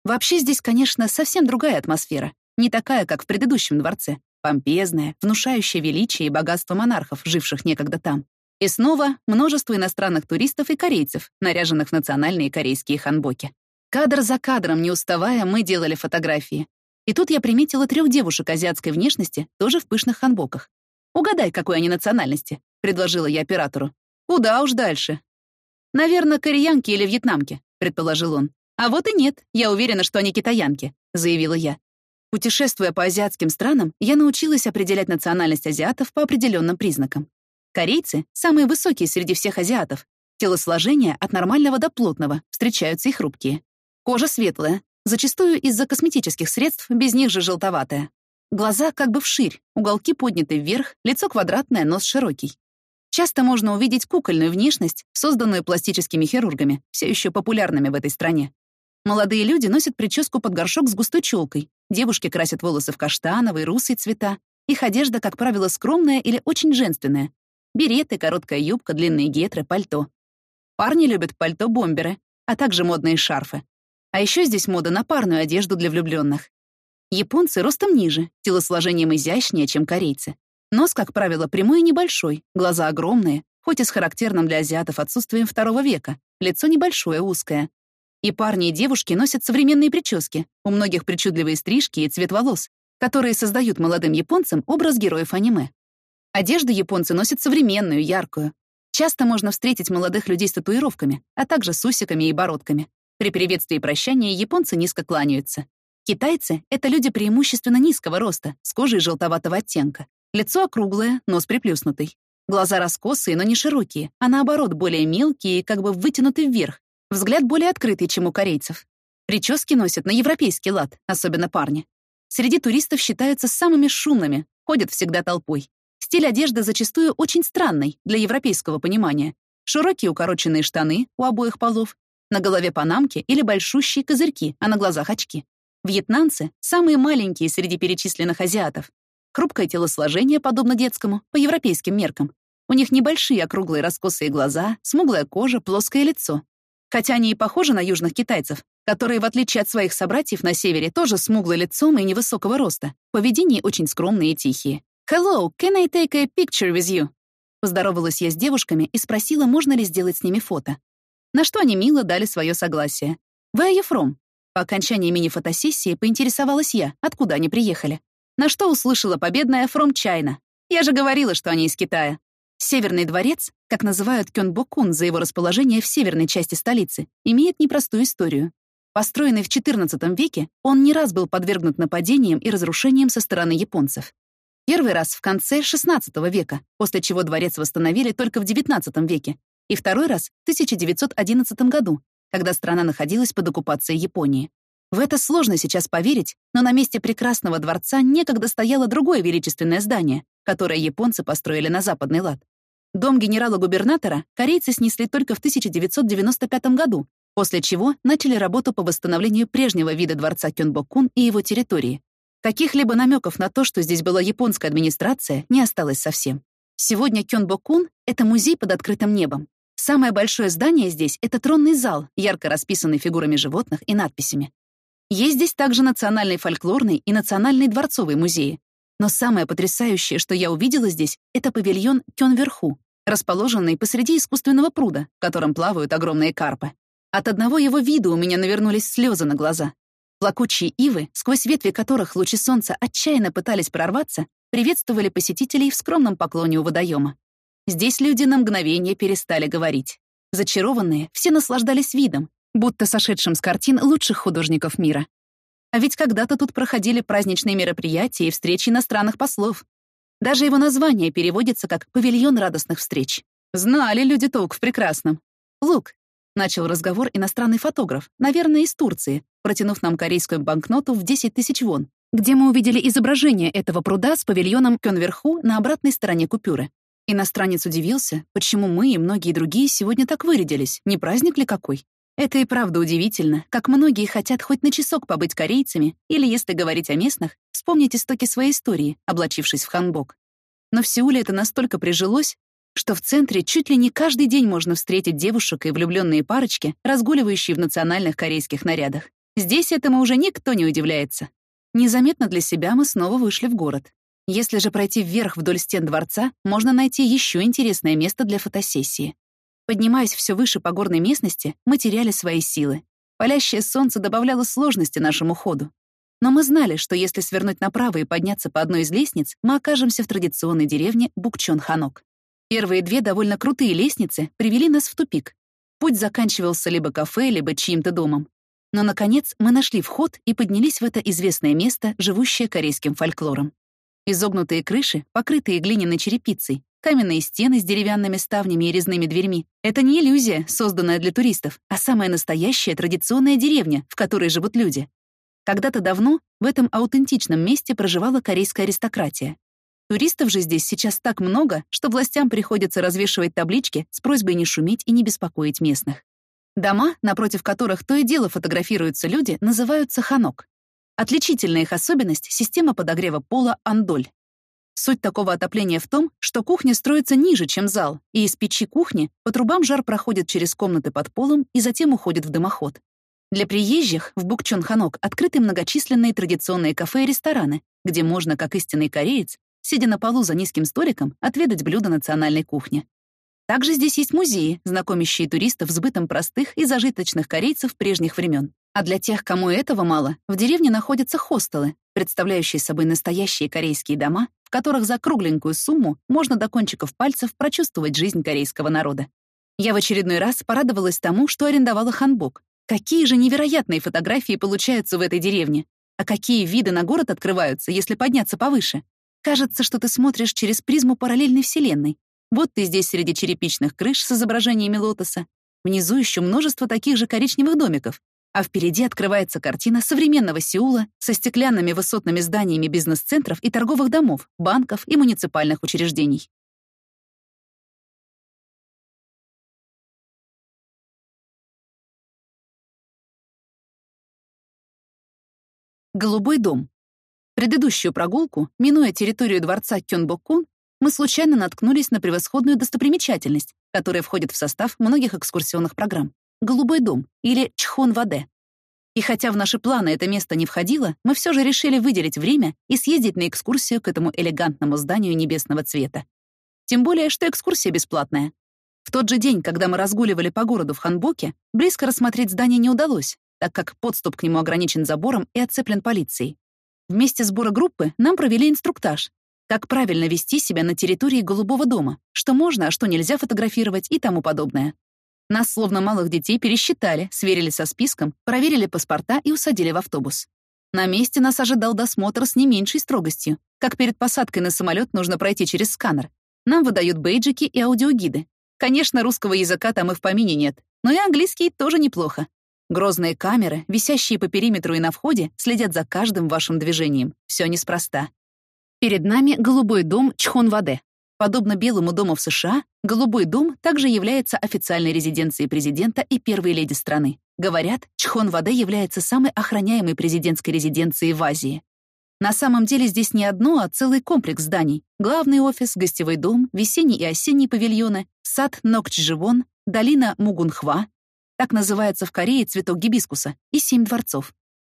Вообще здесь, конечно, совсем другая атмосфера. Не такая, как в предыдущем дворце. Помпезная, внушающая величие и богатство монархов, живших некогда там. И снова множество иностранных туристов и корейцев, наряженных в национальные корейские ханбоки. Кадр за кадром, не уставая, мы делали фотографии. И тут я приметила трех девушек азиатской внешности, тоже в пышных ханбоках. «Угадай, какой они национальности», — предложила я оператору. «Куда уж дальше». «Наверное, кореянки или вьетнамки», — предположил он. «А вот и нет, я уверена, что они китаянки», — заявила я. Путешествуя по азиатским странам, я научилась определять национальность азиатов по определенным признакам. Корейцы — самые высокие среди всех азиатов. Телосложение от нормального до плотного, встречаются и хрупкие. Кожа светлая, зачастую из-за косметических средств, без них же желтоватая. Глаза как бы вширь, уголки подняты вверх, лицо квадратное, нос широкий. Часто можно увидеть кукольную внешность, созданную пластическими хирургами, все еще популярными в этой стране. Молодые люди носят прическу под горшок с густой челкой, девушки красят волосы в каштановый, русый цвета. Их одежда, как правило, скромная или очень женственная, Береты, короткая юбка, длинные гетры, пальто. Парни любят пальто-бомберы, а также модные шарфы. А еще здесь мода на парную одежду для влюбленных. Японцы ростом ниже, телосложением изящнее, чем корейцы. Нос, как правило, прямой и небольшой, глаза огромные, хоть и с характерным для азиатов отсутствием второго века, лицо небольшое, узкое. И парни и девушки носят современные прически, у многих причудливые стрижки и цвет волос, которые создают молодым японцам образ героев аниме. Одежду японцы носят современную, яркую. Часто можно встретить молодых людей с татуировками, а также с усиками и бородками. При приветствии и прощании японцы низко кланяются. Китайцы — это люди преимущественно низкого роста, с кожей желтоватого оттенка. Лицо округлое, нос приплюснутый. Глаза раскосые, но не широкие, а наоборот, более мелкие и как бы вытянуты вверх. Взгляд более открытый, чем у корейцев. Прически носят на европейский лад, особенно парни. Среди туристов считаются самыми шумными, ходят всегда толпой. Стиль одежды зачастую очень странный для европейского понимания. Широкие укороченные штаны у обоих полов, на голове панамки или большущие козырьки, а на глазах очки. Вьетнамцы — самые маленькие среди перечисленных азиатов. Хрупкое телосложение, подобно детскому, по европейским меркам. У них небольшие округлые раскосые глаза, смуглая кожа, плоское лицо. Хотя они и похожи на южных китайцев, которые, в отличие от своих собратьев на севере, тоже смуглые лицом и невысокого роста. Поведение очень скромные и тихие. «Hello, can I take a picture with you?» Поздоровалась я с девушками и спросила, можно ли сделать с ними фото. На что они мило дали свое согласие. «Where are you from?» По окончании мини-фотосессии поинтересовалась я, откуда они приехали. На что услышала победная «From China». Я же говорила, что они из Китая. Северный дворец, как называют Кёнбокун за его расположение в северной части столицы, имеет непростую историю. Построенный в XIV веке, он не раз был подвергнут нападениям и разрушениям со стороны японцев. Первый раз в конце XVI века, после чего дворец восстановили только в XIX веке, и второй раз в 1911 году, когда страна находилась под оккупацией Японии. В это сложно сейчас поверить, но на месте прекрасного дворца некогда стояло другое величественное здание, которое японцы построили на западный лад. Дом генерала-губернатора корейцы снесли только в 1995 году, после чего начали работу по восстановлению прежнего вида дворца Кёнбокун и его территории, Каких-либо намеков на то, что здесь была японская администрация, не осталось совсем. Сегодня Кёнбокун — это музей под открытым небом. Самое большое здание здесь — это тронный зал, ярко расписанный фигурами животных и надписями. Есть здесь также национальный фольклорный и национальный дворцовый музеи. Но самое потрясающее, что я увидела здесь, это павильон Кёнверху, расположенный посреди искусственного пруда, в котором плавают огромные карпы. От одного его вида у меня навернулись слезы на глаза. Плакучие ивы, сквозь ветви которых лучи солнца отчаянно пытались прорваться, приветствовали посетителей в скромном поклоне у водоема. Здесь люди на мгновение перестали говорить. Зачарованные, все наслаждались видом, будто сошедшим с картин лучших художников мира. А ведь когда-то тут проходили праздничные мероприятия и встречи иностранных послов. Даже его название переводится как «Павильон радостных встреч». Знали люди толк в прекрасном. Лук, Начал разговор иностранный фотограф, наверное, из Турции, протянув нам корейскую банкноту в 10 тысяч вон, где мы увидели изображение этого пруда с павильоном Кёнверху на обратной стороне купюры. Иностранец удивился, почему мы и многие другие сегодня так вырядились, не праздник ли какой? Это и правда удивительно, как многие хотят хоть на часок побыть корейцами, или, если говорить о местных, вспомнить истоки своей истории, облачившись в ханбок. Но в Сеуле это настолько прижилось, что в центре чуть ли не каждый день можно встретить девушек и влюбленные парочки, разгуливающие в национальных корейских нарядах. Здесь этому уже никто не удивляется. Незаметно для себя мы снова вышли в город. Если же пройти вверх вдоль стен дворца, можно найти еще интересное место для фотосессии. Поднимаясь все выше по горной местности, мы теряли свои силы. Палящее солнце добавляло сложности нашему ходу. Но мы знали, что если свернуть направо и подняться по одной из лестниц, мы окажемся в традиционной деревне Букчон-Ханок. Первые две довольно крутые лестницы привели нас в тупик. Путь заканчивался либо кафе, либо чьим-то домом. Но, наконец, мы нашли вход и поднялись в это известное место, живущее корейским фольклором. Изогнутые крыши, покрытые глиняной черепицей, каменные стены с деревянными ставнями и резными дверьми — это не иллюзия, созданная для туристов, а самая настоящая традиционная деревня, в которой живут люди. Когда-то давно в этом аутентичном месте проживала корейская аристократия. Туристов же здесь сейчас так много, что властям приходится развешивать таблички с просьбой не шуметь и не беспокоить местных. Дома, напротив которых то и дело фотографируются люди, называются ханок. Отличительная их особенность — система подогрева пола «Андоль». Суть такого отопления в том, что кухня строится ниже, чем зал, и из печи кухни по трубам жар проходит через комнаты под полом и затем уходит в дымоход. Для приезжих в Букчон-Ханок открыты многочисленные традиционные кафе и рестораны, где можно, как истинный кореец, сидя на полу за низким столиком, отведать блюда национальной кухни. Также здесь есть музеи, знакомящие туристов с бытом простых и зажиточных корейцев прежних времен. А для тех, кому этого мало, в деревне находятся хостелы, представляющие собой настоящие корейские дома, в которых за кругленькую сумму можно до кончиков пальцев прочувствовать жизнь корейского народа. Я в очередной раз порадовалась тому, что арендовала ханбок, Какие же невероятные фотографии получаются в этой деревне. А какие виды на город открываются, если подняться повыше? Кажется, что ты смотришь через призму параллельной вселенной. Вот ты здесь среди черепичных крыш с изображениями лотоса. Внизу еще множество таких же коричневых домиков. А впереди открывается картина современного Сеула со стеклянными высотными зданиями бизнес-центров и торговых домов, банков и муниципальных учреждений. Голубой дом. Предыдущую прогулку, минуя территорию дворца Кёнбокун, мы случайно наткнулись на превосходную достопримечательность, которая входит в состав многих экскурсионных программ — Голубой дом или Чхон-Ваде. И хотя в наши планы это место не входило, мы все же решили выделить время и съездить на экскурсию к этому элегантному зданию небесного цвета. Тем более, что экскурсия бесплатная. В тот же день, когда мы разгуливали по городу в Ханбоке, близко рассмотреть здание не удалось, так как подступ к нему ограничен забором и отцеплен полицией. Вместе сбора группы нам провели инструктаж, как правильно вести себя на территории Голубого дома, что можно, а что нельзя фотографировать и тому подобное. Нас, словно малых детей, пересчитали, сверили со списком, проверили паспорта и усадили в автобус. На месте нас ожидал досмотр с не меньшей строгостью. Как перед посадкой на самолет нужно пройти через сканер. Нам выдают бейджики и аудиогиды. Конечно, русского языка там и в помине нет, но и английский тоже неплохо. Грозные камеры, висящие по периметру и на входе, следят за каждым вашим движением. Все неспроста. Перед нами голубой дом Чхонваде. Подобно Белому дому в США, Голубой дом также является официальной резиденцией президента и первой леди страны. Говорят, Чхонваде является самой охраняемой президентской резиденцией в Азии. На самом деле здесь не одно, а целый комплекс зданий. Главный офис, гостевой дом, весенний и осенний павильоны, сад Нокчживон, долина Мугунхва, так называется в Корее цветок гибискуса, и семь дворцов.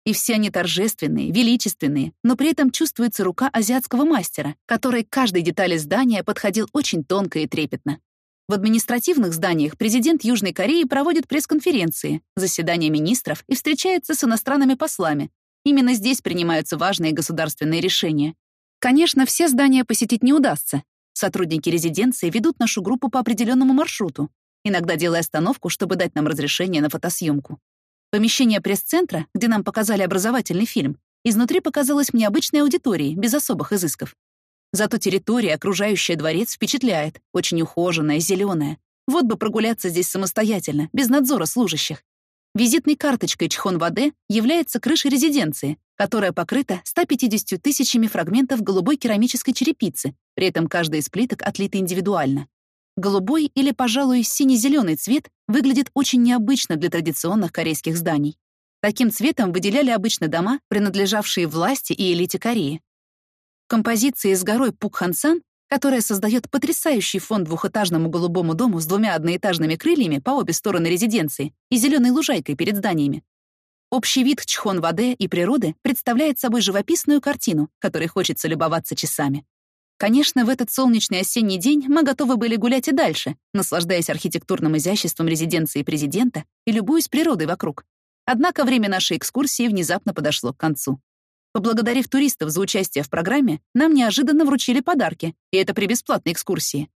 И все они торжественные, величественные, но при этом чувствуется рука азиатского мастера, который к каждой детали здания подходил очень тонко и трепетно. В административных зданиях президент Южной Кореи проводит пресс-конференции, заседания министров и встречается с иностранными послами. Именно здесь принимаются важные государственные решения. Конечно, все здания посетить не удастся. Сотрудники резиденции ведут нашу группу по определенному маршруту, иногда делая остановку, чтобы дать нам разрешение на фотосъемку. Помещение пресс-центра, где нам показали образовательный фильм, изнутри показалось мне обычной аудиторией, без особых изысков. Зато территория, окружающая дворец, впечатляет, очень ухоженная, зеленая. Вот бы прогуляться здесь самостоятельно, без надзора служащих. Визитной карточкой Чхон-Ваде является крыша резиденции, которая покрыта 150 тысячами фрагментов голубой керамической черепицы, при этом каждый из плиток отлит индивидуально. Голубой или, пожалуй, сине-зеленый цвет выглядит очень необычно для традиционных корейских зданий. Таким цветом выделяли обычно дома, принадлежавшие власти и элите Кореи. В композиции с горой Пукхансан, которая создает потрясающий фон двухэтажному голубому дому с двумя одноэтажными крыльями по обе стороны резиденции и зеленой лужайкой перед зданиями. Общий вид Чхон-Ваде и природы представляет собой живописную картину, которой хочется любоваться часами. Конечно, в этот солнечный осенний день мы готовы были гулять и дальше, наслаждаясь архитектурным изяществом резиденции президента и любуясь природой вокруг. Однако время нашей экскурсии внезапно подошло к концу. Поблагодарив туристов за участие в программе, нам неожиданно вручили подарки, и это при бесплатной экскурсии.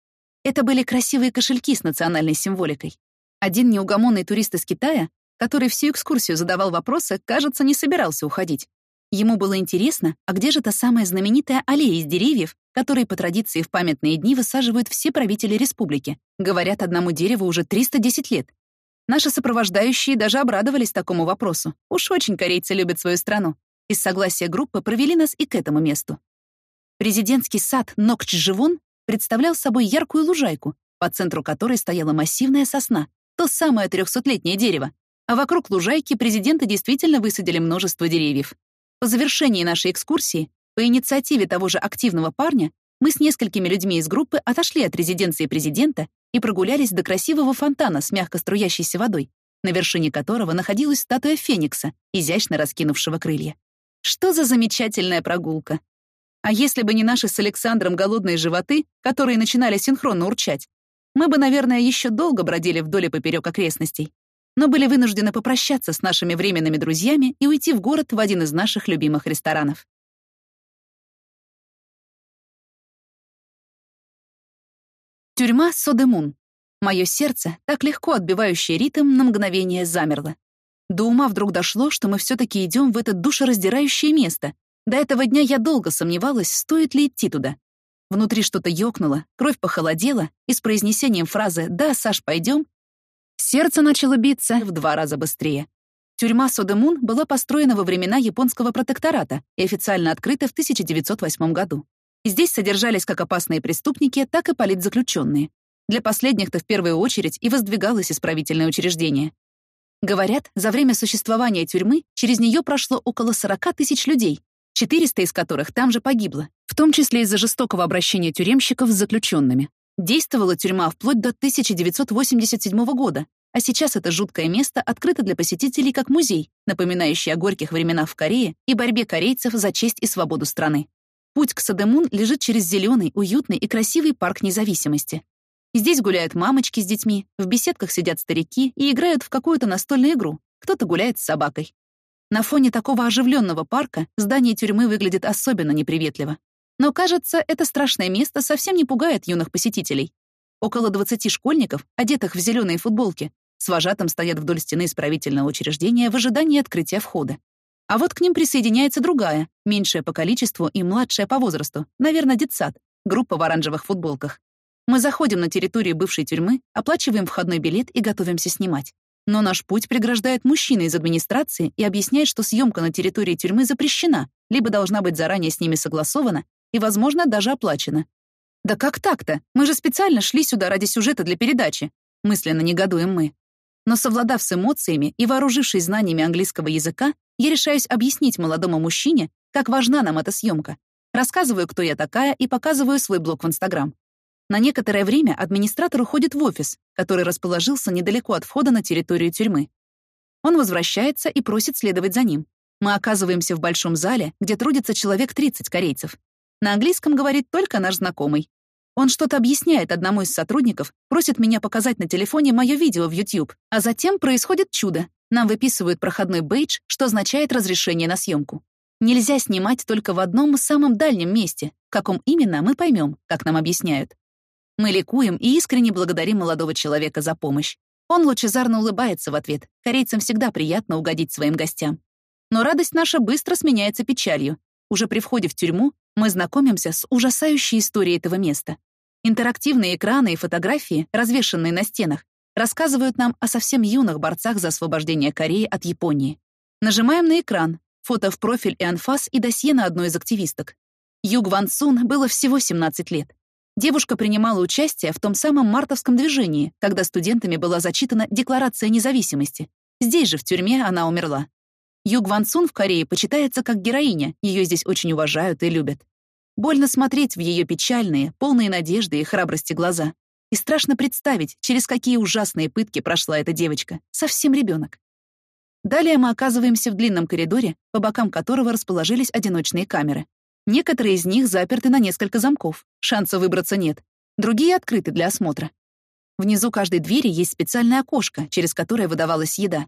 Это были красивые кошельки с национальной символикой. Один неугомонный турист из Китая, который всю экскурсию задавал вопросы, кажется, не собирался уходить. Ему было интересно, а где же та самая знаменитая аллея из деревьев, которые по традиции в памятные дни высаживают все правители республики. Говорят, одному дереву уже 310 лет. Наши сопровождающие даже обрадовались такому вопросу. Уж очень корейцы любят свою страну. Из согласия группы провели нас и к этому месту. Президентский сад Нокчживон представлял собой яркую лужайку, по центру которой стояла массивная сосна, то самое трехсотлетнее дерево, а вокруг лужайки президенты действительно высадили множество деревьев. По завершении нашей экскурсии, по инициативе того же активного парня, мы с несколькими людьми из группы отошли от резиденции президента и прогулялись до красивого фонтана с мягко струящейся водой, на вершине которого находилась статуя Феникса, изящно раскинувшего крылья. Что за замечательная прогулка! А если бы не наши с Александром голодные животы, которые начинали синхронно урчать, мы бы, наверное, еще долго бродили вдоль и поперек окрестностей, но были вынуждены попрощаться с нашими временными друзьями и уйти в город в один из наших любимых ресторанов. Тюрьма Содемун. Мое сердце, так легко отбивающее ритм, на мгновение замерло. До ума вдруг дошло, что мы все-таки идем в это душераздирающее место. До этого дня я долго сомневалась, стоит ли идти туда. Внутри что-то ёкнуло, кровь похолодела, и с произнесением фразы «Да, Саш, пойдем», сердце начало биться в два раза быстрее. Тюрьма Содемун была построена во времена японского протектората и официально открыта в 1908 году. Здесь содержались как опасные преступники, так и политзаключенные. Для последних-то в первую очередь и воздвигалось исправительное учреждение. Говорят, за время существования тюрьмы через нее прошло около 40 тысяч людей, 400 из которых там же погибло, в том числе из-за жестокого обращения тюремщиков с заключенными. Действовала тюрьма вплоть до 1987 года, а сейчас это жуткое место открыто для посетителей как музей, напоминающий о горьких временах в Корее и борьбе корейцев за честь и свободу страны. Путь к Садемун лежит через зеленый, уютный и красивый парк независимости. Здесь гуляют мамочки с детьми, в беседках сидят старики и играют в какую-то настольную игру. Кто-то гуляет с собакой. На фоне такого оживленного парка здание тюрьмы выглядит особенно неприветливо. Но, кажется, это страшное место совсем не пугает юных посетителей. Около 20 школьников, одетых в зеленые футболки, с вожатым стоят вдоль стены исправительного учреждения в ожидании открытия входа. А вот к ним присоединяется другая, меньшая по количеству и младшая по возрасту, наверное, детсад, группа в оранжевых футболках. Мы заходим на территорию бывшей тюрьмы, оплачиваем входной билет и готовимся снимать. Но наш путь преграждает мужчина из администрации и объясняет, что съемка на территории тюрьмы запрещена, либо должна быть заранее с ними согласована и, возможно, даже оплачена. «Да как так-то? Мы же специально шли сюда ради сюжета для передачи», мысленно негодуем мы. Но совладав с эмоциями и вооружившись знаниями английского языка, я решаюсь объяснить молодому мужчине, как важна нам эта съемка. Рассказываю, кто я такая, и показываю свой блог в Инстаграм. На некоторое время администратор уходит в офис, который расположился недалеко от входа на территорию тюрьмы. Он возвращается и просит следовать за ним. Мы оказываемся в большом зале, где трудится человек 30 корейцев. На английском говорит только наш знакомый. Он что-то объясняет одному из сотрудников, просит меня показать на телефоне мое видео в YouTube, а затем происходит чудо. Нам выписывают проходной бейдж, что означает разрешение на съемку. Нельзя снимать только в одном самом дальнем месте. В каком именно, мы поймем, как нам объясняют. Мы ликуем и искренне благодарим молодого человека за помощь. Он лучезарно улыбается в ответ. Корейцам всегда приятно угодить своим гостям. Но радость наша быстро сменяется печалью. Уже при входе в тюрьму мы знакомимся с ужасающей историей этого места. Интерактивные экраны и фотографии, развешанные на стенах, рассказывают нам о совсем юных борцах за освобождение Кореи от Японии. Нажимаем на экран, фото в профиль и анфас и досье на одной из активисток. Юг Ван Сун было всего 17 лет. Девушка принимала участие в том самом мартовском движении, когда студентами была зачитана Декларация независимости. Здесь же, в тюрьме, она умерла. Юг Ван Цун в Корее почитается как героиня, ее здесь очень уважают и любят. Больно смотреть в ее печальные, полные надежды и храбрости глаза. И страшно представить, через какие ужасные пытки прошла эта девочка, совсем ребенок. Далее мы оказываемся в длинном коридоре, по бокам которого расположились одиночные камеры. Некоторые из них заперты на несколько замков, шанса выбраться нет. Другие открыты для осмотра. Внизу каждой двери есть специальное окошко, через которое выдавалась еда.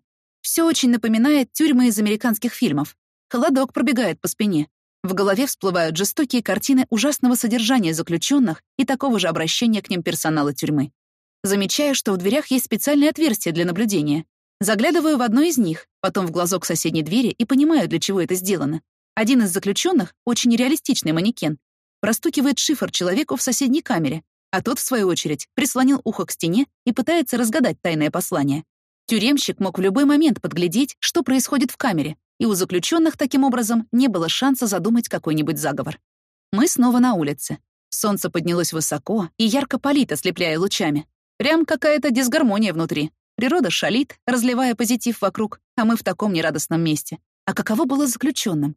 Все очень напоминает тюрьмы из американских фильмов. Холодок пробегает по спине. В голове всплывают жестокие картины ужасного содержания заключенных и такого же обращения к ним персонала тюрьмы. Замечаю, что в дверях есть специальное отверстие для наблюдения. Заглядываю в одно из них, потом в глазок соседней двери и понимаю, для чего это сделано. Один из заключенных, очень реалистичный манекен, простукивает шифр человеку в соседней камере, а тот, в свою очередь, прислонил ухо к стене и пытается разгадать тайное послание. Тюремщик мог в любой момент подглядеть, что происходит в камере, и у заключенных таким образом не было шанса задумать какой-нибудь заговор. Мы снова на улице. Солнце поднялось высоко и ярко палит, ослепляя лучами. Прям какая-то дисгармония внутри. Природа шалит, разливая позитив вокруг, а мы в таком нерадостном месте. А каково было заключенным?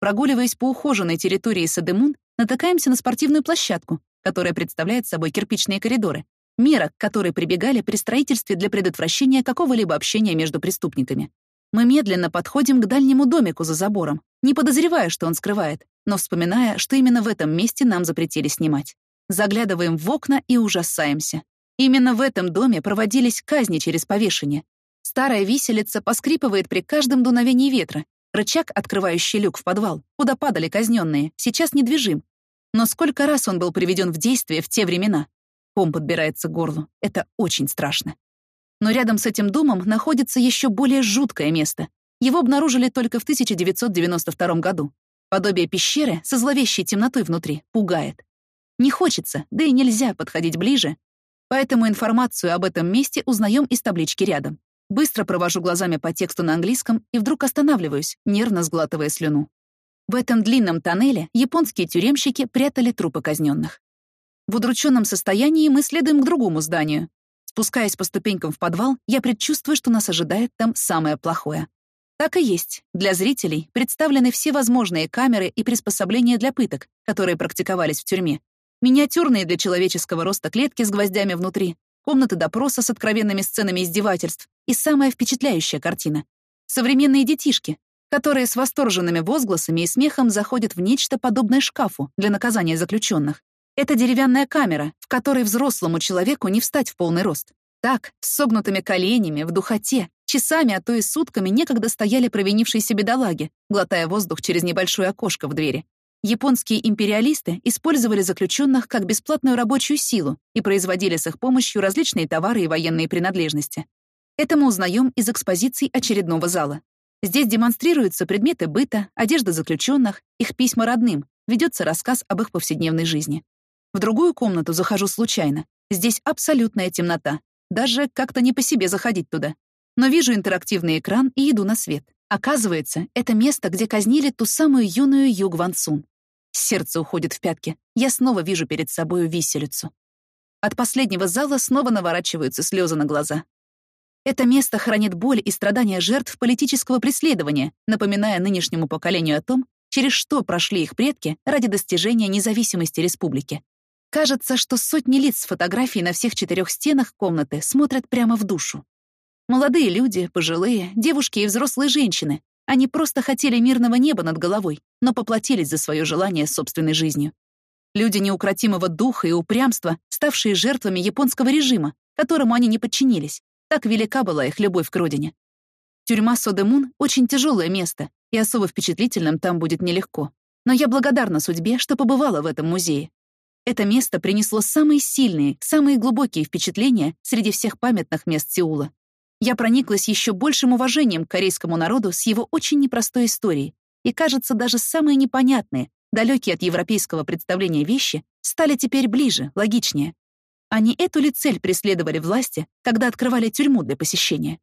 Прогуливаясь по ухоженной территории Садемун, натыкаемся на спортивную площадку, которая представляет собой кирпичные коридоры, мера, к которой прибегали при строительстве для предотвращения какого-либо общения между преступниками. Мы медленно подходим к дальнему домику за забором, не подозревая, что он скрывает, но вспоминая, что именно в этом месте нам запретили снимать. Заглядываем в окна и ужасаемся. Именно в этом доме проводились казни через повешение. Старая виселица поскрипывает при каждом дуновении ветра. Рычаг, открывающий люк в подвал, куда падали казненные, сейчас недвижим. Но сколько раз он был приведен в действие в те времена? Ком подбирается к горлу. Это очень страшно. Но рядом с этим домом находится еще более жуткое место. Его обнаружили только в 1992 году. Подобие пещеры со зловещей темнотой внутри пугает. Не хочется, да и нельзя подходить ближе, Поэтому информацию об этом месте узнаем из таблички рядом. Быстро провожу глазами по тексту на английском и вдруг останавливаюсь, нервно сглатывая слюну. В этом длинном тоннеле японские тюремщики прятали трупы казненных. В удрученном состоянии мы следуем к другому зданию. Спускаясь по ступенькам в подвал, я предчувствую, что нас ожидает там самое плохое. Так и есть. Для зрителей представлены все возможные камеры и приспособления для пыток, которые практиковались в тюрьме, миниатюрные для человеческого роста клетки с гвоздями внутри, комнаты допроса с откровенными сценами издевательств и самая впечатляющая картина — современные детишки, которые с восторженными возгласами и смехом заходят в нечто подобное шкафу для наказания заключенных. Это деревянная камера, в которой взрослому человеку не встать в полный рост. Так, с согнутыми коленями, в духоте, часами, а то и сутками некогда стояли провинившиеся бедолаги, глотая воздух через небольшое окошко в двери. Японские империалисты использовали заключенных как бесплатную рабочую силу и производили с их помощью различные товары и военные принадлежности. Это мы узнаем из экспозиций очередного зала. Здесь демонстрируются предметы быта, одежда заключенных, их письма родным, ведется рассказ об их повседневной жизни. В другую комнату захожу случайно. Здесь абсолютная темнота. Даже как-то не по себе заходить туда. Но вижу интерактивный экран и иду на свет. Оказывается, это место, где казнили ту самую юную Юг Ван Сун. Сердце уходит в пятки. Я снова вижу перед собою виселицу. От последнего зала снова наворачиваются слезы на глаза. Это место хранит боль и страдания жертв политического преследования, напоминая нынешнему поколению о том, через что прошли их предки ради достижения независимости республики. Кажется, что сотни лиц с фотографий на всех четырех стенах комнаты смотрят прямо в душу. Молодые люди, пожилые, девушки и взрослые женщины, они просто хотели мирного неба над головой, но поплатились за свое желание собственной жизнью. Люди неукротимого духа и упрямства, ставшие жертвами японского режима, которому они не подчинились. Так велика была их любовь к родине. Тюрьма Содемун — очень тяжелое место, и особо впечатлительным там будет нелегко. Но я благодарна судьбе, что побывала в этом музее. Это место принесло самые сильные, самые глубокие впечатления среди всех памятных мест Сеула я прониклась еще большим уважением к корейскому народу с его очень непростой историей, и, кажется, даже самые непонятные, далекие от европейского представления вещи, стали теперь ближе, логичнее. Они эту ли цель преследовали власти, когда открывали тюрьму для посещения?